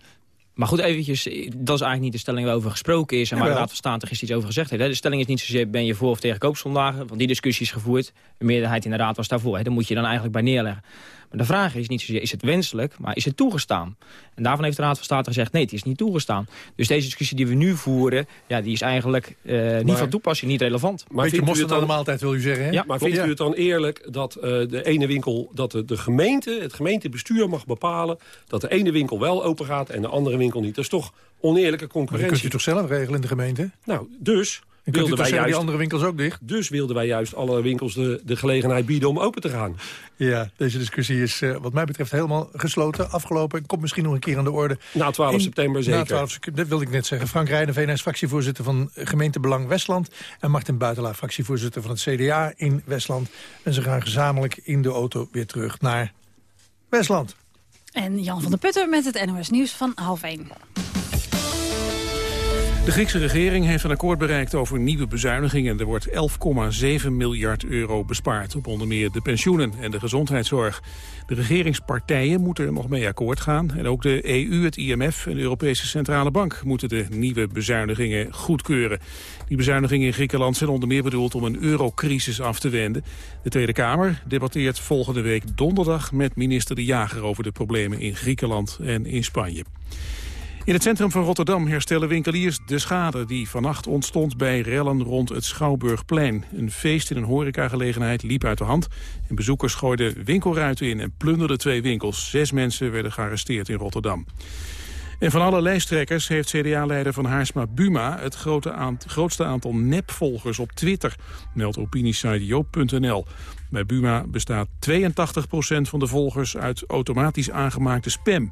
Maar goed, eventjes, eh, dat is eigenlijk niet de stelling waarover gesproken is... en waar de. Raad van State gisteren iets over gezegd heeft. hè. De stelling is niet zozeer ben je voor of tegen koopzondagen... want die discussie is gevoerd. De meerderheid in de Raad was daarvoor. Hè. Daar moet je dan eigenlijk bij neerleggen. Maar de vraag is niet zozeer is het wenselijk, maar is het toegestaan? En daarvan heeft de Raad van State gezegd nee, het is niet toegestaan. Dus deze discussie die we nu voeren, ja, die is eigenlijk eh, niet van toepassing, niet relevant. Maar vindt u het dan- de maaltijd, wil u zeggen, hè? Ja, maar vindt u het dan eerlijk dat eh, de ene winkel, dat de, de gemeente, het gemeentebestuur mag bepalen dat de ene winkel wel open gaat en de andere winkel niet? Dat is toch oneerlijke Maar dat kunt concurrentie? u toch zelf regelen in de gemeente? Nou, dus wilden toch wij zeggen, die juist, andere winkels ook dicht? dus wilden wij juist alle winkels de, de gelegenheid bieden om open te gaan. Ja, deze discussie is eh, wat mij betreft helemaal gesloten, afgelopen. Komt misschien nog een keer aan de orde. Na 12 In- september zeker. Na 12 september, dat wilde ik net zeggen. Frank Rijnen, VNS fractievoorzitter van gemeentebelang Westland. En Martin Buitelaar, fractievoorzitter van het CDA in Westland. En ze gaan gezamenlijk in de auto weer terug naar Westland. En Jan van der Putten met het NOS Nieuws van half 1. De Griekse regering heeft een akkoord bereikt over nieuwe bezuinigingen. Er wordt 11,7 miljard euro bespaard op onder meer de pensioenen en de gezondheidszorg. De regeringspartijen moeten er nog mee akkoord gaan. En ook de EU, het IMF en de Europese Centrale Bank moeten de nieuwe bezuinigingen goedkeuren. Die bezuinigingen in Griekenland zijn onder meer bedoeld om een eurocrisis af te wenden. De Tweede Kamer debatteert volgende week donderdag met minister De Jager over de problemen in Griekenland en in Spanje. In het centrum van Rotterdam herstellen winkeliers de schade die vannacht ontstond bij rellen rond het Schouwburgplein. Een feest in een horecagelegenheid liep uit de hand en bezoekers gooiden winkelruiten in en plunderden twee winkels. Zes mensen werden gearresteerd in Rotterdam. En van alle lijsttrekkers heeft CDA-leider van Haarsma Buma het grootste aantal nepvolgers op Twitter, meldt opiniesite. Bij Buma bestaat 82% van de volgers uit automatisch aangemaakte spam.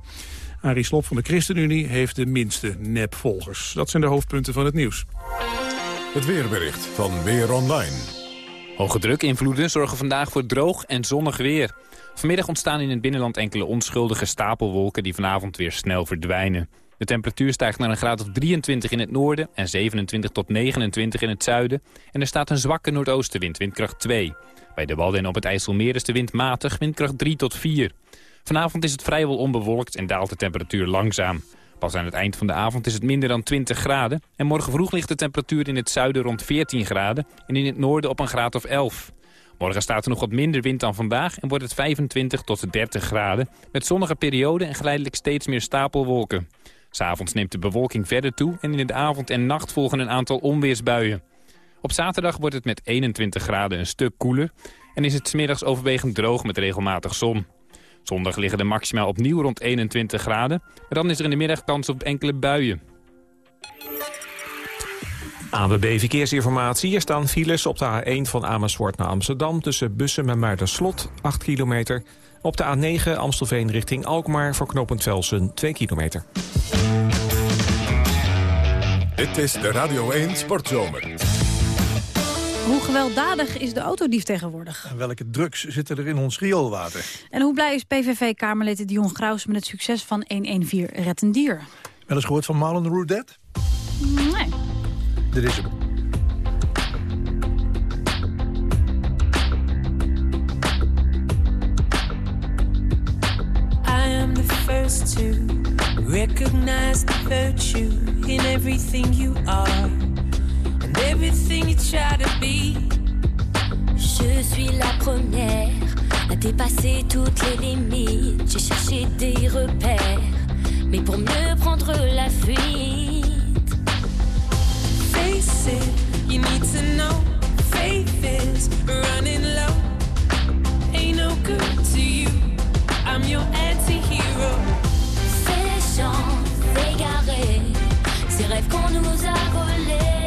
Arie Slob van de ChristenUnie heeft de minste nepvolgers. Dat zijn de hoofdpunten van het nieuws. Het weerbericht van Weer Online. Hoge drukinvloeden zorgen vandaag voor droog en zonnig weer. Vanmiddag ontstaan in het binnenland enkele onschuldige stapelwolken die vanavond weer snel verdwijnen. De temperatuur stijgt naar een graad of 23 in het noorden en 27 tot 29 in het zuiden. En er staat een zwakke noordoostenwind, windkracht 2. Bij de Wadden en op het IJsselmeer is de wind matig, windkracht 3 tot 4. Vanavond is het vrijwel onbewolkt en daalt de temperatuur langzaam. Pas aan het eind van de avond is het minder dan 20 graden... en morgen vroeg ligt de temperatuur in het zuiden rond 14 graden... en in het noorden op een graad of 11. Morgen staat er nog wat minder wind dan vandaag... en wordt het 25 tot 30 graden... met zonnige perioden en geleidelijk steeds meer stapelwolken. S'avonds neemt de bewolking verder toe... en in de avond en nacht volgen een aantal onweersbuien. Op zaterdag wordt het met 21 graden een stuk koeler... en is het 's middags overwegend droog met regelmatig zon. Zondag liggen de maxima opnieuw rond 21 graden. En dan is er in de middag kans op enkele buien. ANWB Verkeersinformatie. Er staan files op de A1 van Amersfoort naar Amsterdam... tussen Bussen en Muiderslot, 8 kilometer. Op de A9 Amstelveen richting Alkmaar voor knooppunt Velsen, 2 kilometer. Dit is de Radio 1 Sportzomer. Hoe gewelddadig is de autodief tegenwoordig? En welke drugs zitten er in ons rioolwater? En hoe blij is PVV-Kamerlid Dion Graus met het succes van 114 Red een Dier? Wel eens gehoord van Marlon Roudette? Nee. Dit is hem. I am the first to recognize the virtue in everything you are everything you try to be. Je suis la première à dépasser toutes les limites. J'ai cherché des repères, mais pour mieux prendre la fuite. Face it, you need to know. Faith is running low. Ain't no good to you. I'm your anti-hero. Ces chants égarés, ces rêves qu'on nous a volés.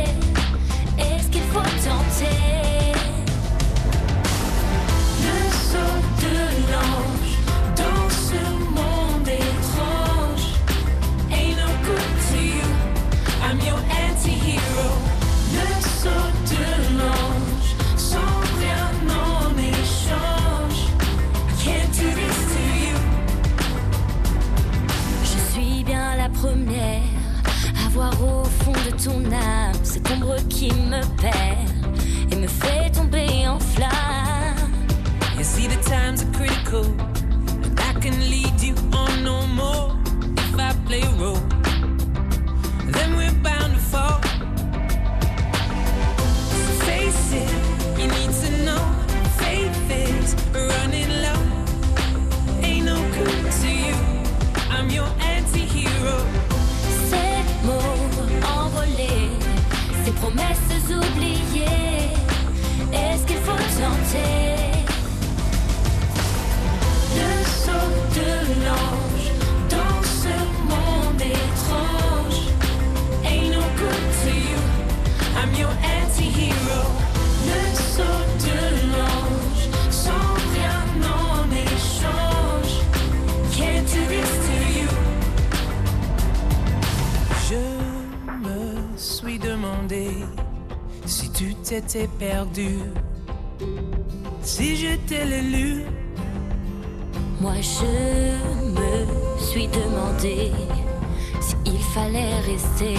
T'étais perdu. Si j'étais l'élu. Moi je me suis demandé s'il fallait rester.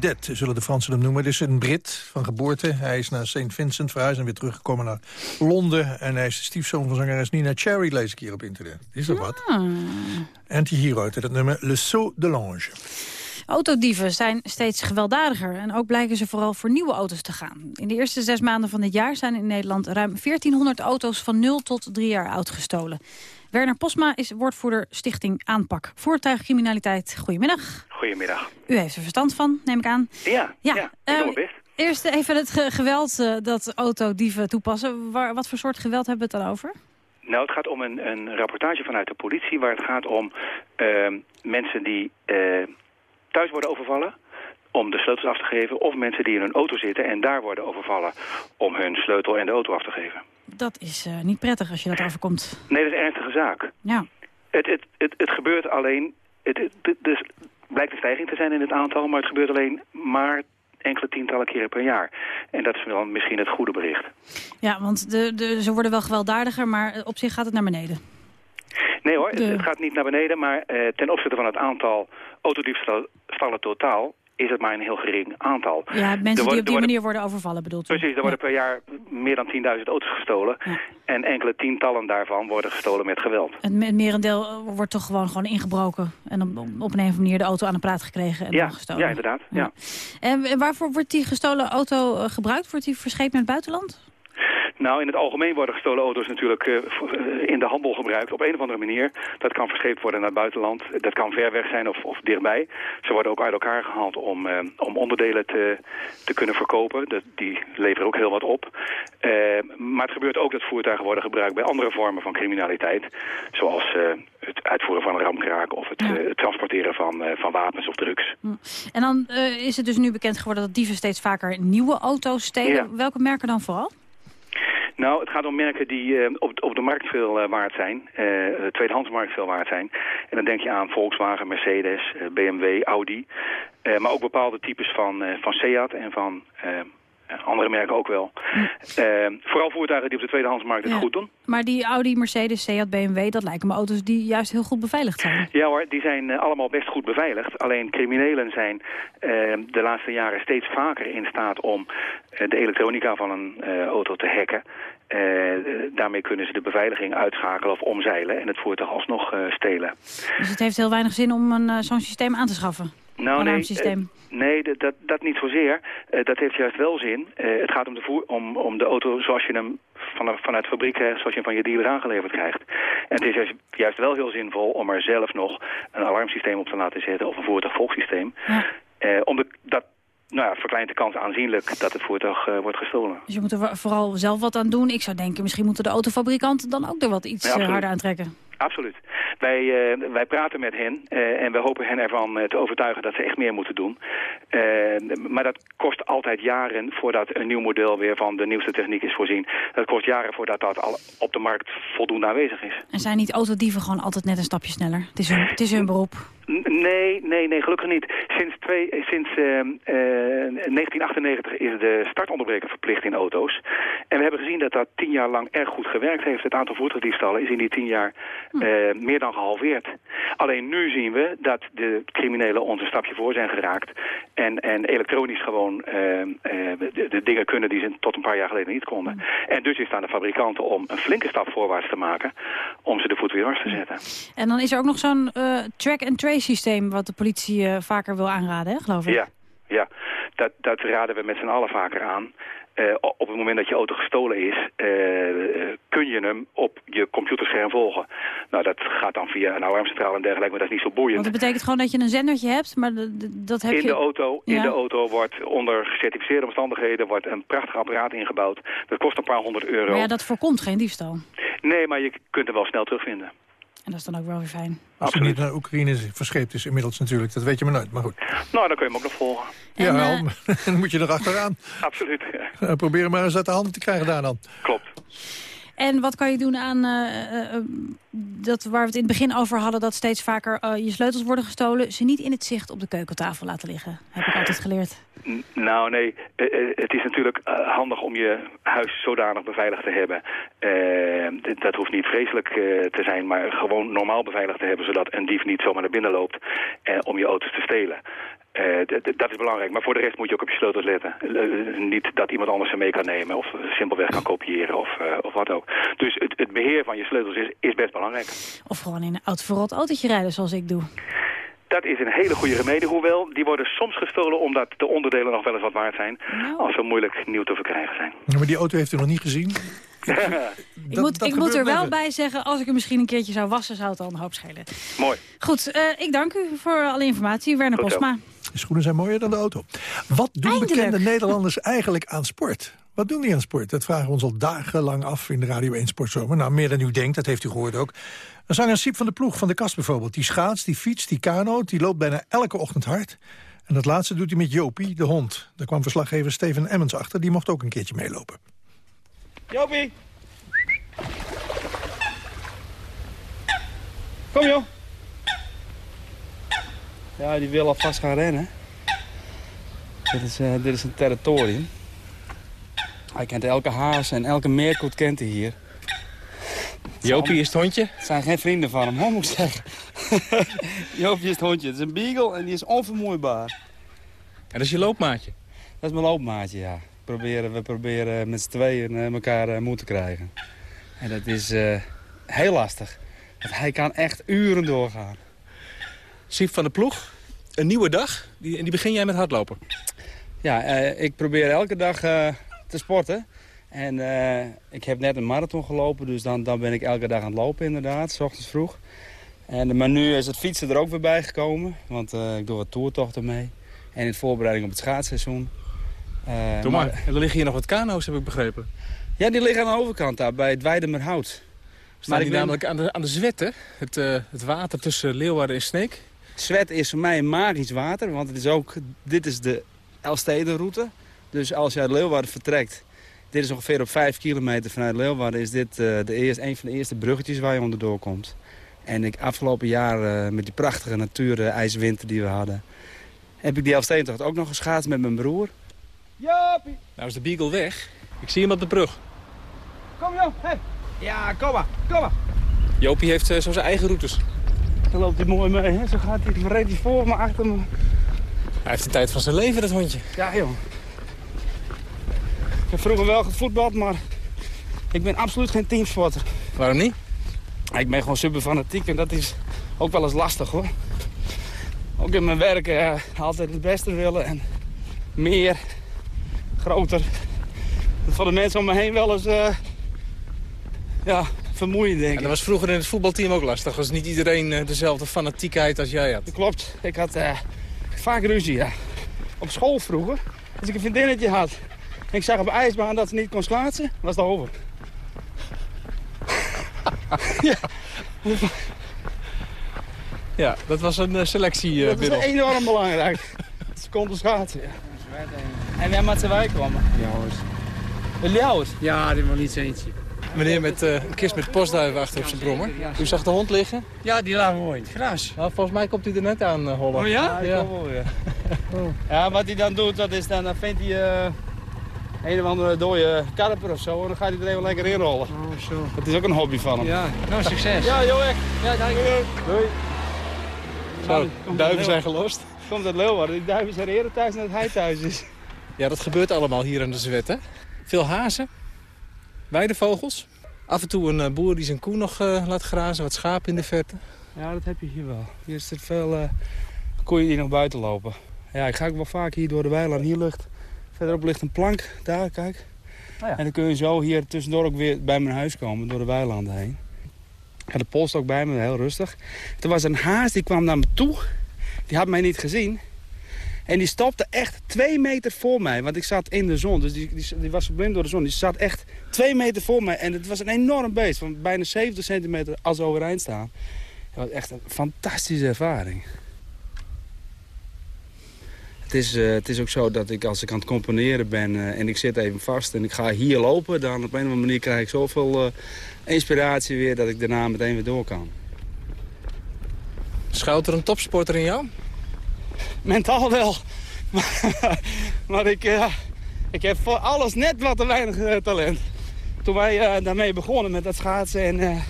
Roudette zullen de Fransen hem noemen. Het is een Brit van geboorte. Hij is naar St. Vincent verhuisd en weer teruggekomen naar Londen. En hij is de stiefzoon van zangeres Nina Cherry, lees ik hier op internet. Is dat wat? Anti-hero uit het nummer Le Saut de l'Ange. Autodieven zijn steeds gewelddadiger en ook blijken ze vooral voor nieuwe auto's te gaan. In de eerste zes maanden van dit jaar zijn in Nederland ruim 1400 auto's van 0 tot 3 jaar oud gestolen. Werner Posma is woordvoerder Stichting Aanpak Voertuigcriminaliteit. Goedemiddag. Goedemiddag. U heeft er verstand van, neem ik aan. Ja, ja, ik eh, best. Eerst even het ge- geweld eh, dat autodieven toepassen. Waar, wat voor soort geweld hebben we het dan over? Nou, het gaat om een, een rapportage vanuit de politie... waar het gaat om ehm, mensen die eh, thuis worden overvallen... om de sleutels af te geven... of mensen die in hun auto zitten en daar worden overvallen... om hun sleutel en de auto af te geven. Dat is eh, niet prettig als je dat overkomt. Nee, dat is een ernstige zaak. Ja. Het, het, het, het gebeurt alleen... Het, het, het- dus blijkt een stijging te zijn in het aantal... maar het gebeurt alleen maar enkele tientallen keren per jaar. En dat is wel misschien het goede bericht. Ja, want de, de, ze worden wel gewelddadiger, maar op zich gaat het naar beneden. Nee hoor, het gaat niet naar beneden, maar eh, ten opzichte van het aantal autodiefstallen totaal is het maar een heel gering aantal. Ja, mensen die op die manier worden overvallen bedoelt u? Precies, er worden per jaar meer dan 10.000 auto's gestolen. En enkele tientallen daarvan worden gestolen met geweld. Het me- het merendeel eh, wordt toch gewoon, gewoon ingebroken. En op, op een of andere manier de auto aan de praat gekregen en Ja, dan gestolen. ja, inderdaad. Ja. En waarvoor wordt die gestolen auto eh, gebruikt? Wordt die verscheept naar het buitenland? Nou, in het algemeen worden gestolen auto's natuurlijk eh, eh, in de handel gebruikt op een of andere manier. Dat kan verscheept worden naar het buitenland. Dat kan ver weg zijn of, of dichtbij. Ze worden ook uit elkaar gehaald om, eh, om onderdelen te, te kunnen verkopen. Dat, die leveren ook heel wat op. Maar het gebeurt ook dat voertuigen worden gebruikt bij andere vormen van criminaliteit. Zoals het uitvoeren van een ramkraak of het, het transporteren van, van wapens of drugs. En dan is het dus nu bekend geworden dat dieven steeds vaker nieuwe auto's stelen. Ja. Welke merken dan vooral? Nou, het gaat om merken die eh, op, op de markt veel eh, waard zijn. eh, de tweedehandsmarkt veel waard zijn. En dan denk je aan Volkswagen, Mercedes, BMW, Audi. Maar ook bepaalde types van, van Seat en van andere merken ook wel. Eh, vooral voertuigen die op de tweedehandsmarkt het Ja. goed doen. Maar die Audi, Mercedes, Seat, BMW, dat lijken me auto's die juist heel goed beveiligd zijn. Ja hoor, die zijn eh, allemaal best goed beveiligd. Alleen criminelen zijn eh, de laatste jaren steeds vaker in staat om eh, de elektronica van een eh, auto te hacken. Eh, eh, daarmee kunnen ze de beveiliging uitschakelen of omzeilen en het voertuig alsnog eh, stelen. Dus het heeft heel weinig zin om een, eh, zo'n systeem aan te schaffen. Nou, nee, Alarmsysteem. eh, nee dat, dat, dat niet zozeer. Eh, dat heeft juist wel zin. Eh, het gaat om de, voer, om, om de auto zoals je hem van, vanuit de fabriek krijgt, zoals je hem van je dealer aangeleverd krijgt. En het is juist, juist wel heel zinvol om er zelf nog een alarmsysteem op te laten zetten of een voertuigvolgsysteem. Eh, om de, dat nou ja, verkleint de kans aanzienlijk dat het voertuig wordt gestolen. Dus je moet er vooral zelf wat aan doen. Ik zou denken, misschien moeten de autofabrikanten dan ook er wat iets Ja, harder aantrekken. Absoluut. Wij, eh, wij praten met hen eh, en we hopen hen ervan eh, te overtuigen dat ze echt meer moeten doen. Maar dat kost altijd jaren voordat een nieuw model weer van de nieuwste techniek is voorzien. Dat kost jaren voordat dat al op de markt voldoende aanwezig is. En zijn niet autodieven gewoon altijd net een stapje sneller? Het is het is hun beroep. Nee, nee, nee, gelukkig niet. Sinds, twee, eh, sinds eh, eh, 1998 is de startonderbreker verplicht in auto's. En we hebben gezien dat dat tien jaar lang erg goed gewerkt heeft. Het aantal voertuigdiefstallen is in die tien jaar eh, meer dan gehalveerd. Alleen nu zien we dat de criminelen ons een stapje voor zijn geraakt. En, en elektronisch gewoon eh, eh, de, de dingen kunnen die ze tot een paar jaar geleden niet konden. En dus is het aan de fabrikanten om een flinke stap voorwaarts te maken om ze de voet weer dwars te zetten. En dan is er ook nog zo'n eh, track-and-trace systeem... wat de politie eh, vaker wil aanraden, hè, geloof ik? Ja, ja. Dat, dat raden we met z'n allen vaker aan. Eh, op het moment dat je auto gestolen is, eh, kun je hem op je computerscherm volgen. Nou, dat gaat dan via een alarmcentrale en dergelijke, maar dat is niet zo boeiend. Want dat betekent gewoon dat je een zendertje hebt, maar dat heb in je... de, auto, in de auto wordt onder gecertificeerde omstandigheden wordt een prachtig apparaat ingebouwd. Dat kost een paar honderd euro. Maar ja, dat voorkomt geen diefstal. Nee, maar je kunt hem wel snel terugvinden. En dat is dan ook wel weer fijn. Als het niet naar Oekraïne is- verscheept is inmiddels natuurlijk. Dat weet je maar nooit, maar goed. Nou, dan kun je hem ook nog volgen. Ja, wel, eh, dan moet je erachteraan. Absoluut. Uh, probeer hem maar eens uit de handen te krijgen daar dan. Klopt. En wat kan je doen aan eh, eh, eh, dat waar we het in het begin over hadden... dat steeds vaker je sleutels worden gestolen... ze niet in het zicht op de keukentafel laten liggen. Heb ik altijd geleerd. Nou, nee. Het is natuurlijk handig om je huis zodanig beveiligd te hebben. Eh, d- dat hoeft niet vreselijk te zijn, maar gewoon normaal beveiligd te hebben... zodat een dief niet zomaar naar binnen loopt om je auto's te stelen. Eh, dat is belangrijk, maar voor de rest moet je ook op je sleutels letten. Eh, niet dat iemand anders ze mee kan nemen of eh, simpelweg kan kopiëren of, eh, of wat ook. Dus het, het beheer van je sleutels is, is best belangrijk. Of gewoon in een oud verrot autootje rijden, zoals ik doe. Dat is een hele goede remedie, hoewel die worden soms gestolen omdat de onderdelen nog wel eens wat waard zijn. Als ze moeilijk nieuw te verkrijgen zijn. Ja, maar die auto heeft u nog niet gezien. ik moet, ik moet er wel bij zeggen, als ik hem misschien een keertje zou wassen... zou het al een hoop schelen. Mooi. Goed, eh, ik dank u voor alle informatie. Werner Goed zo. Posma. De schoenen zijn mooier dan de auto. Wat doen bekende Nederlanders eigenlijk aan sport? Wat doen die aan sport? Dat vragen we ons al dagenlang af in de Radio 1 Sportzomer. Nou, meer dan u denkt, dat heeft u gehoord ook. Een zanger Siep van de Ploeg van de Kast bijvoorbeeld. Die schaats, die fiets, die kano, die loopt bijna elke ochtend hard. En dat laatste doet hij met Jopie, de hond. Daar kwam verslaggever Steven Emmons achter. Die mocht ook een keertje meelopen. Jopie! Kom joh! Ja, die wil alvast gaan rennen. Dit is, eh, dit is een territorium. Hij kent elke haas en elke meerkoet kent hij hier. Jopie is het hondje? Het zijn geen vrienden van hem, hoor, moet ik zeggen. Jopie is het hondje. Het is een beagle en die is onvermoeibaar. En dat is je loopmaatje? Dat is mijn loopmaatje, ja. Proberen, we proberen met z'n tweeën eh, elkaar eh, moe te krijgen. En dat is heel lastig. Want hij kan echt uren doorgaan. Siep van de Ploeg, een nieuwe dag. Die, en die begin jij met hardlopen. Ja, eh, ik probeer elke dag eh, te sporten. En eh, ik heb net een marathon gelopen, dus dan, dan ben ik elke dag aan het lopen inderdaad, s ochtends vroeg. En, maar nu is het fietsen er ook weer bij gekomen, want ik doe wat toertochten mee. En in voorbereiding op het schaatsseizoen. Doe maar. En er liggen hier nog wat kano's, heb ik begrepen. Ja, die liggen aan de overkant daar, bij het Weidemerhout. Staan die ik ben- namelijk aan de, aan de Zwette, het, het water tussen Leeuwarden en Sneek. Zwet is voor mij magisch water, want het is ook, dit is de Elstedenroute. Dus als je uit Leeuwarden vertrekt, dit is ongeveer op 5 kilometer vanuit Leeuwarden... is dit eh, de eerste, een van de eerste bruggetjes waar je onderdoor komt. En ik, afgelopen jaar eh, met die prachtige natuur-ijswinter die we hadden... heb ik die Elstedentocht ook nog geschaatst met mijn broer. Jopie! Nou is de Beagle weg. Ik zie hem op de brug. Kom joh, hey. Ja, kom maar, kom maar. Jopie heeft eh, zo zijn eigen routes. Dan loopt hij mooi mee, hè? Zo gaat hij, reed hij voor me, achter me. Hij heeft de tijd van zijn leven, dat hondje. Ja, joh. Ik heb vroeger wel gevoetbald, maar ik ben absoluut geen teamsporter. Waarom niet? Ik ben gewoon super fanatiek en dat is ook wel eens lastig, hoor. Ook in mijn werk eh, altijd het beste willen en meer, groter. Dat voor de mensen om me heen wel eens eh, ja, vermoeiend, denk ik. En dat was vroeger in het voetbalteam ook lastig. Was niet iedereen eh, dezelfde fanatiekheid als jij had. Dat klopt. Ik had eh, vaak ruzie, ja. Op school vroeger. Als ik een vriendinnetje had en ik zag op ijsbaan dat ze niet kon schaatsen, was het over. Ja, dat was een uh, selectie dat is enorm belangrijk. ze konden schaatsen, ja. En wij met z'n wij komen. Jouwers. De Ljouwers? Ja, die maar niet zo eentje. Meneer met uh, een kist met postduiven achter op zijn brommer. U zag de hond liggen? Ja, die lag mooi in het gras. Nou, volgens mij komt hij er net aan, uh, Holland. Oh ja? Ja, ja. ja, wat hij dan doet, dat is dan, dan vindt hij uh, een of andere dode karper of zo. En dan gaat hij er even lekker in rollen. Oh, zo. Dat is ook een hobby van hem. Ja, nou succes. Ja, joh, echt. Ja, dank je. Doei. Zo, duiven zijn gelost. Komt uit Leeuwarden. Die duiven zijn eerder thuis dan dat hij thuis is. Ja, dat gebeurt allemaal hier aan de Zwet, hè? Veel hazen, weidevogels. Af en toe een uh, boer die zijn koe nog uh, laat grazen, wat schapen in de verte. Ja, dat heb je hier wel. Hier is er veel uh, koeien die nog buiten lopen. Ja, ik ga ook wel vaak hier door de weiland. Hier ligt, verderop ligt een plank, daar, kijk. Oh ja. En dan kun je zo hier tussendoor ook weer bij mijn huis komen, door de weilanden heen. Ik had de post ook bij me, heel rustig. Er was een haas, die kwam naar me toe. Die had mij niet gezien. En die stopte echt twee meter voor mij. Want ik zat in de zon. Dus die, die, was verblind door de zon. Die zat echt twee meter voor mij. En het was een enorm beest. Van bijna 70 centimeter als overeind staan. Dat was echt een fantastische ervaring. Het is, uh, het is ook zo dat ik als ik aan het componeren ben uh, en ik zit even vast en ik ga hier lopen, dan op een of andere manier krijg ik zoveel uh, inspiratie weer dat ik daarna meteen weer door kan. Schuilt er een topsporter in jou? Mentaal wel. maar, ik, uh, ik heb voor alles net wat te weinig uh, talent. Toen wij uh, daarmee begonnen met dat schaatsen en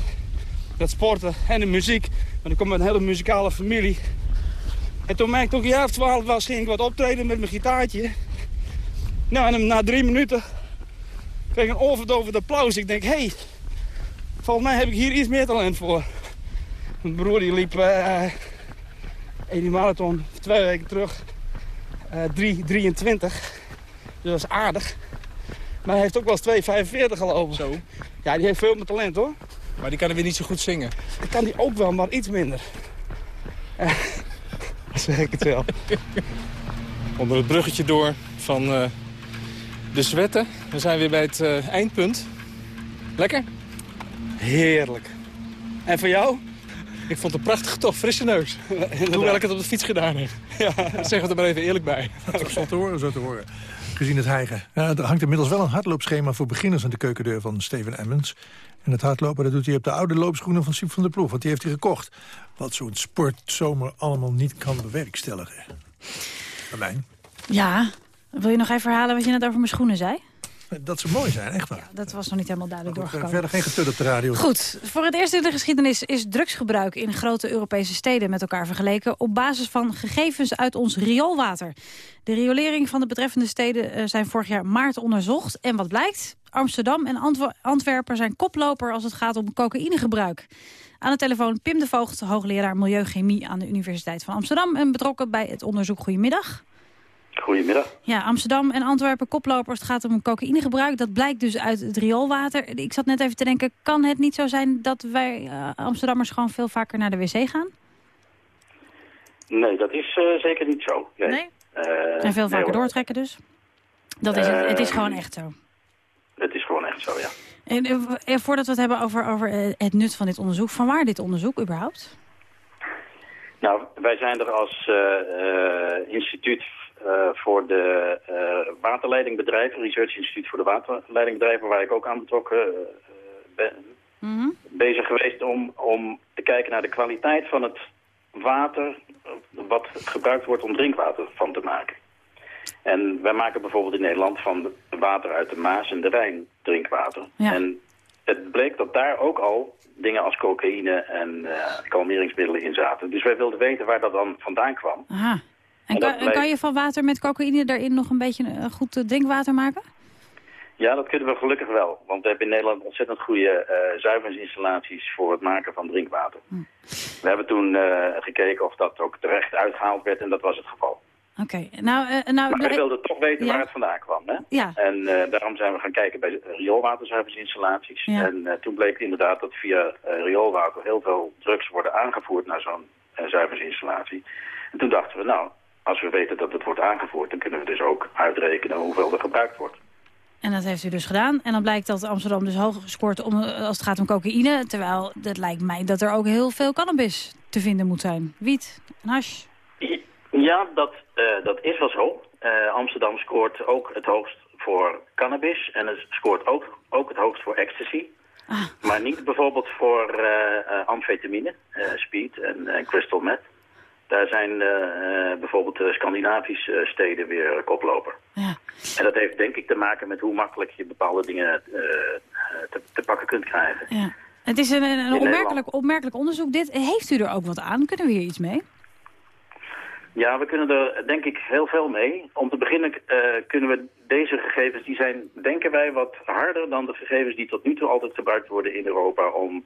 dat sporten en de muziek. Want ik kom uit een hele muzikale familie. En toen merkte ik jaar of twaalf was, ging ik wat optreden met mijn gitaartje. Nou, en na drie minuten kreeg ik een onverdovend applaus. Ik denk, hé, hey, volgens mij heb ik hier iets meer talent voor. Mijn broer die liep in die marathon twee weken terug uh, 3,23. Dus dat is aardig. Maar hij heeft ook wel eens 2,45 gelopen. Zo? Ja, die heeft veel meer talent hoor. Maar die kan er weer niet zo goed zingen? Dat kan die ook wel, maar iets minder. Uh, zeg ik het wel. Onder het bruggetje door van uh, de Zwetten. We zijn weer bij het uh, eindpunt. Lekker? Heerlijk. En voor jou? Ik vond het een prachtige tocht, frisse neus. Hoewel ik het op de fiets gedaan heb. Ja. Zeg het er maar even eerlijk bij. Zo te horen, zo te horen. Gezien het hijgen. Ja, er hangt inmiddels wel een hardloopschema voor beginners aan de keukendeur van Steven Emmons. En het hardlopen dat doet hij op de oude loopschoenen van Siep van der Ploeg. Want die heeft hij gekocht. Wat zo'n sport zomaar allemaal niet kan bewerkstelligen. Marlijn? Ja, Wil je nog even herhalen wat je net over mijn schoenen zei? Dat ze mooi zijn, echt waar. Dat was nog niet helemaal duidelijk doorgekomen. Verder geen getul op de radio. Goed, voor het eerst in de geschiedenis is drugsgebruik in grote Europese steden met elkaar vergeleken op basis van gegevens uit ons rioolwater. De riolering van de betreffende steden eh, zijn vorig jaar maart onderzocht. En wat blijkt? Amsterdam en Antwer- Antwerpen zijn koploper als het gaat om cocaïnegebruik. Aan de telefoon Pim de Voogd, hoogleraar Milieuchemie aan de Universiteit van Amsterdam... en betrokken bij het onderzoek. Goedemiddag. Goedemiddag. Ja, Amsterdam en Antwerpen koplopers. Het gaat om cocaïnegebruik. Dat blijkt dus uit het rioolwater. Ik zat net even te denken, kan het niet zo zijn dat wij eh, Amsterdammers gewoon veel vaker naar de wc gaan? Nee, dat is eh, zeker niet zo. Nee? Nee? Eh, En veel vaker doortrekken dus? Dat is het. Het is gewoon echt zo. Het is gewoon echt zo, ja. En, eh, voordat we het hebben over, over het nut van dit onderzoek, van waar dit onderzoek überhaupt? Nou, wij zijn er als instituut eh, voor de eh, waterleidingbedrijven, Research Instituut voor de waterleidingbedrijven, waar ik ook aan betrokken eh, ben, Mhm. bezig geweest om, om te kijken naar de kwaliteit van het water wat gebruikt wordt om drinkwater van te maken. En wij maken bijvoorbeeld in Nederland van water uit de Maas en de Rijn drinkwater. Ja. En het bleek dat daar ook al dingen als cocaïne en eh, kalmeringsmiddelen in zaten. Dus wij wilden weten waar dat dan vandaan kwam. Aha. En, kan, en kan je van water met cocaïne daarin nog een beetje eh, goed eh, drinkwater maken? Ja, dat kunnen we gelukkig wel. Want we hebben in Nederland ontzettend goede eh zuiveringsinstallaties voor het maken van drinkwater. We hebben toen gekeken of dat ook terecht uitgehaald werd en dat was het geval. Oké. Nou, nou, Maar we wilden toch weten Ja. waar het vandaan kwam. Hè? Ja. En daarom zijn we gaan kijken bij rioolwaterzuiveringsinstallaties. Ja. En toen bleek inderdaad dat via rioolwater heel veel drugs worden aangevoerd naar zo'n zuiveringsinstallatie. En toen dachten we, nou, als we weten dat het wordt aangevoerd, dan kunnen we dus ook uitrekenen hoeveel er gebruikt wordt. En dat heeft u dus gedaan. En dan blijkt dat Amsterdam dus hoger scoort om, eh, als het gaat om cocaïne. Terwijl het lijkt mij dat er ook heel veel cannabis te vinden moet zijn. Wiet en hash. Ja, dat, eh, dat is wel zo. Eh, Amsterdam scoort ook het hoogst voor cannabis en het scoort ook, ook het hoogst voor ecstasy. Maar niet bijvoorbeeld voor eh, eh, amfetamine, eh, speed en eh, crystal meth. Daar zijn eh, eh, bijvoorbeeld de Scandinavische steden weer koploper. Ja. En dat heeft denk ik te maken met hoe makkelijk je bepaalde dingen eh, eh, te, te pakken kunt krijgen. Ja. Het is een, een opmerkelijk, opmerkelijk onderzoek dit. Heeft u er ook wat aan? Kunnen we hier iets mee? Ja, we kunnen er denk ik heel veel mee. Om te beginnen eh, kunnen we deze gegevens, die zijn denken wij wat harder dan de gegevens die tot nu toe altijd gebruikt worden in Europa om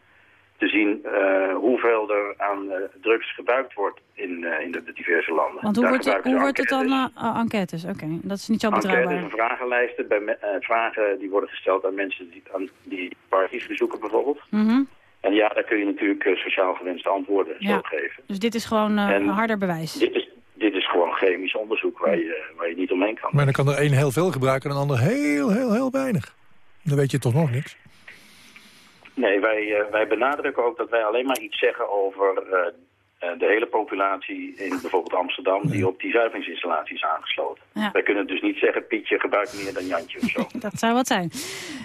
te zien eh, hoeveel er aan eh, drugs gebruikt wordt in, eh, in de, de diverse landen. Want hoe wordt, hoe wordt het dan... enquêtes. enquêtes, oké. Dat is niet zo Enquêtes betrouwbaar. en vragenlijsten, bij me- eh, vragen die worden gesteld aan mensen die, aan, die parties bezoeken bijvoorbeeld. Mhm. En ja, daar kun je natuurlijk sociaal gewenste antwoorden Ja. zo geven. Dus dit is gewoon eh, En- harder bewijs. Dit is, dit is gewoon chemisch onderzoek waar je, waar je niet omheen kan. Maar dan kan er één heel veel gebruiken en een ander heel, heel, heel weinig. Dan weet je toch nog niks. Nee, wij, eh, wij benadrukken ook dat wij alleen maar iets zeggen over eh, eh, de hele populatie in bijvoorbeeld Amsterdam die op die zuiveringsinstallatie is aangesloten. Ja. Wij kunnen dus niet zeggen Pietje gebruikt meer dan Jantje of zo. Dat zou wat zijn.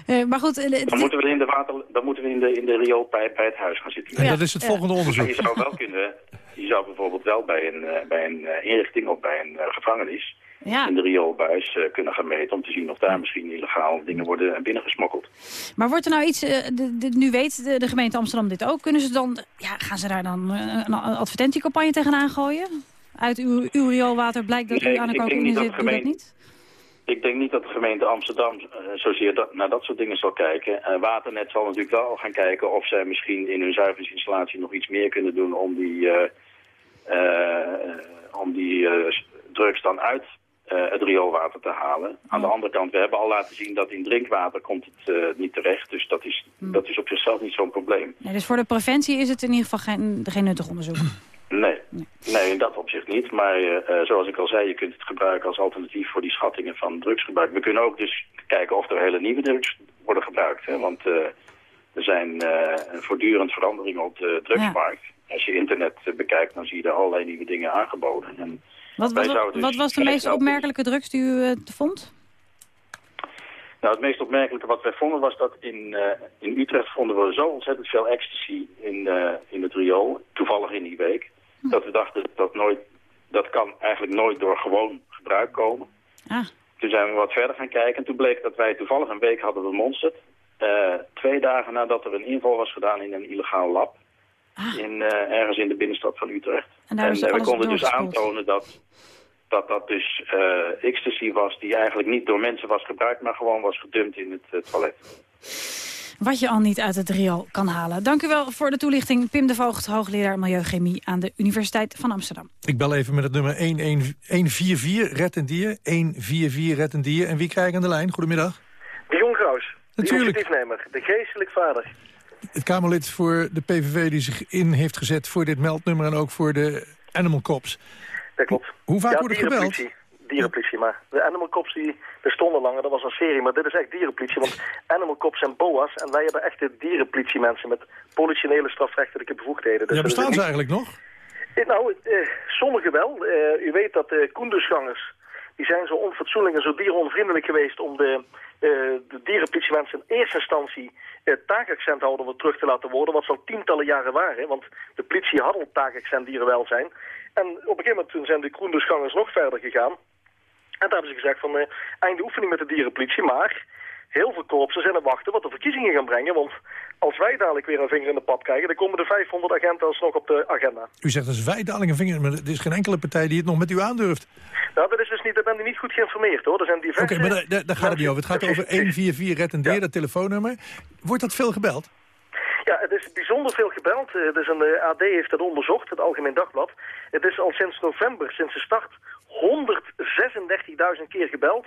Eh, maar goed, Dan moeten we in de, water, dan moeten we in de, in de rioolpijp bij het huis gaan zitten. En dat is het volgende onderzoek. Maar je zou wel kunnen, je zou bijvoorbeeld wel bij een, bij een eh, inrichting of bij een eh, gevangenis Ja. in de rioolbuis eh, kunnen gaan meten om te zien of daar misschien illegaal dingen worden binnengesmokkeld. Maar wordt er nou iets, eh, de, de- nu weet de, de gemeente Amsterdam dit ook, kunnen ze dan, ja, gaan ze daar dan eh, een advertentiecampagne tegenaan gooien? Uit uw, uw rioolwater blijkt dat Nee, u aan de dat zit, dat niet? Ik denk niet dat de gemeente Amsterdam zozeer dat, naar dat soort dingen zal kijken. Waternet zal natuurlijk wel gaan kijken of zij misschien in hun zuiveringsinstallatie nog iets meer kunnen doen om die, om die drugs dan uit eh, het rioolwater te halen. Aan de andere kant, we hebben al laten zien dat in drinkwater komt het eh, niet terecht. Dus dat is, dat is op zichzelf niet zo'n probleem. Nee, dus voor de preventie is het in ieder geval geen, geen nuttig onderzoek. Nee. nee, in dat opzicht niet. Maar eh, zoals ik al zei, je kunt het gebruiken als alternatief voor die schattingen van drugsgebruik. We kunnen ook dus kijken of er hele nieuwe drugs worden gebruikt. Hè? Want er zijn voortdurend veranderingen op de drugsmarkt. Als je internet bekijkt, dan zie je er allerlei nieuwe dingen aangeboden. En Wat, wat, dus wat was de meest opmerkelijke drugs die u eh, vond? Nou, het meest opmerkelijke wat wij vonden was dat in, eh, in Utrecht vonden we zo ontzettend veel ecstasy in, eh, in het riool. Toevallig in die week. Dat we dachten dat nooit, dat kan eigenlijk nooit door gewoon gebruik komen. Ah. Toen zijn we wat verder gaan kijken en toen bleek dat wij toevallig een week hadden bemonsterd. Eh, twee dagen nadat er een inval was gedaan in een illegaal lab. In, eh, ergens in de binnenstad van Utrecht. En eh, we konden dus aantonen dat dat, dat dus eh, ecstasy was die eigenlijk niet door mensen was gebruikt, maar gewoon was gedumpt in het toilet. Wat je al niet uit het riool kan halen. Dank u wel voor de toelichting. Pim de Voogd, hoogleraar Milieuchemie aan de Universiteit van Amsterdam. Ik bel even met het nummer 11 144, red een dier. 144, red een dier. En wie krijg ik aan de lijn? Goedemiddag. Dion de Natuurlijk. initiatiefnemer, de geestelijk vader. Het Kamerlid voor de PVV die zich in heeft gezet voor dit meldnummer... en ook voor de Animal Cops. Dat klopt. Hoe vaak ja, wordt het gebeld? dierenpolitie. Dierenpolitie, maar de Animal Cops die bestonden langer, dat was een serie, maar dit is echt dierenpolitie. Want Animal Cops zijn boa's en wij hebben echte dierenpolitiemensen met politionele strafrechtelijke bevoegdheden. Dus Ja, bestaan ze niet- eigenlijk nog? Eh, Nou, eh, sommigen wel. Eh, u weet dat de koendersgangers, die zijn zo onfatsoenlijk en zo dieronvriendelijk geweest om de, eh, de dierenpolitiemensen in eerste instantie eh, taakaccent weer terug te laten worden, wat al tientallen jaren waren. Want de politie had al taakaccent dierenwelzijn. En op een gegeven moment toen zijn de koendersgangers nog verder gegaan. En daar hebben ze gezegd van, eh, einde oefening met de dierenpolitie, maar heel veel korpsen zijn het wachten wat de verkiezingen gaan brengen. Want als wij dadelijk weer een vinger in de pap krijgen, dan komen de 500 agenten alsnog op de agenda. U zegt als wij dadelijk een vinger... maar er is geen enkele partij die het nog met u aandurft. Nou, dat is dus niet, daar ben ik niet goed geïnformeerd hoor. Er zijn diverse... Oké, maar daar, gaat het niet over. Het gaat over 144 red een dier, dat telefoonnummer. Wordt dat veel gebeld? Ja, het is bijzonder veel gebeld. Eh, Dus een eh, AD heeft het onderzocht, het Algemeen Dagblad. Het is al sinds november, sinds de start, 136.000 keer gebeld.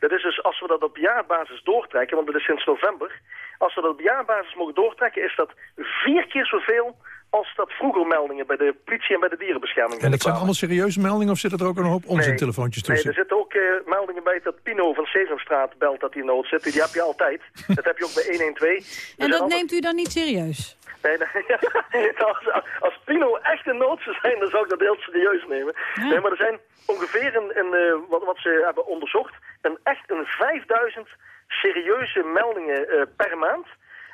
Dat is dus, als we dat op jaarbasis doortrekken, want dat is sinds november. Als we dat op jaarbasis mogen doortrekken, is dat vier keer zoveel als dat vroeger meldingen bij de politie en bij de dierenbescherming En dat zijn allemaal serieuze meldingen of zit er ook een hoop onzintelefoontjes Nee, tussen? er zitten ook eh, meldingen bij dat Pino van Sesamstraat belt dat hij in nood zit. Die heb je altijd. dat heb je ook bij 112. Er En dat altijd- neemt u dan niet serieus? Nee, nee. als, als Pino echt in nood zou zijn, dan zou ik dat heel serieus nemen. Nee, maar er zijn ongeveer, een, een, eh, wat, wat ze hebben onderzocht, een, echt een 5000 serieuze meldingen eh, per maand.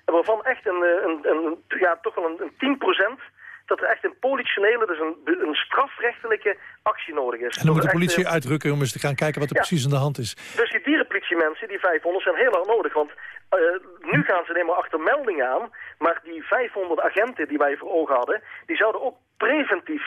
En waarvan echt een, eh, een, een, ja, toch wel een, een 10% dat er echt een politionele, dus een, een strafrechtelijke actie nodig is. En dan moet de echt, politie eh, uitrukken om eens te gaan kijken wat er Ja. precies aan de hand is. dus die dierenpolitiemensen, die 500, zijn heel erg nodig. Want eh, nu gaan ze alleen maar achter meldingen aan. Maar die 500 agenten die wij voor ogen hadden, die zouden ook preventief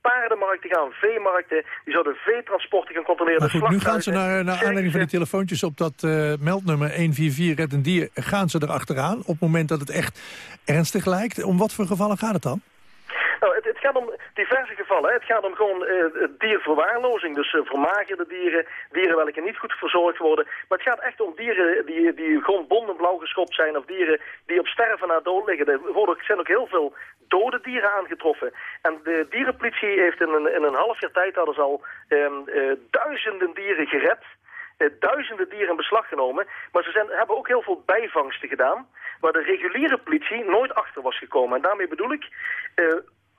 paardenmarkten gaan, veemarkten. Die zouden veetransporten gaan controleren. Maar goed, nu gaan ze naar, naar aanleiding van die telefoontjes op dat eh, meldnummer 144 Red een Dier, gaan ze erachteraan op het moment dat het echt ernstig lijkt. Om wat voor gevallen gaat het dan? Nou, het, het gaat om diverse gevallen. Hè. Het gaat om gewoon eh, dierverwaarlozing. Dus eh, vermagerde dieren, dieren welke niet goed verzorgd worden. Maar het gaat echt om dieren die, die gewoon bond en blauw geschopt zijn. Of dieren die op sterven na dood liggen. Er worden, er zijn ook heel veel dode dieren aangetroffen. En de dierenpolitie heeft in een, in een half jaar tijd hadden ze al ehm, eh, duizenden dieren gered. Eh, duizenden dieren in beslag genomen. Maar ze zijn, hebben ook heel veel bijvangsten gedaan. Waar de reguliere politie nooit achter was gekomen. En daarmee bedoel ik, eh,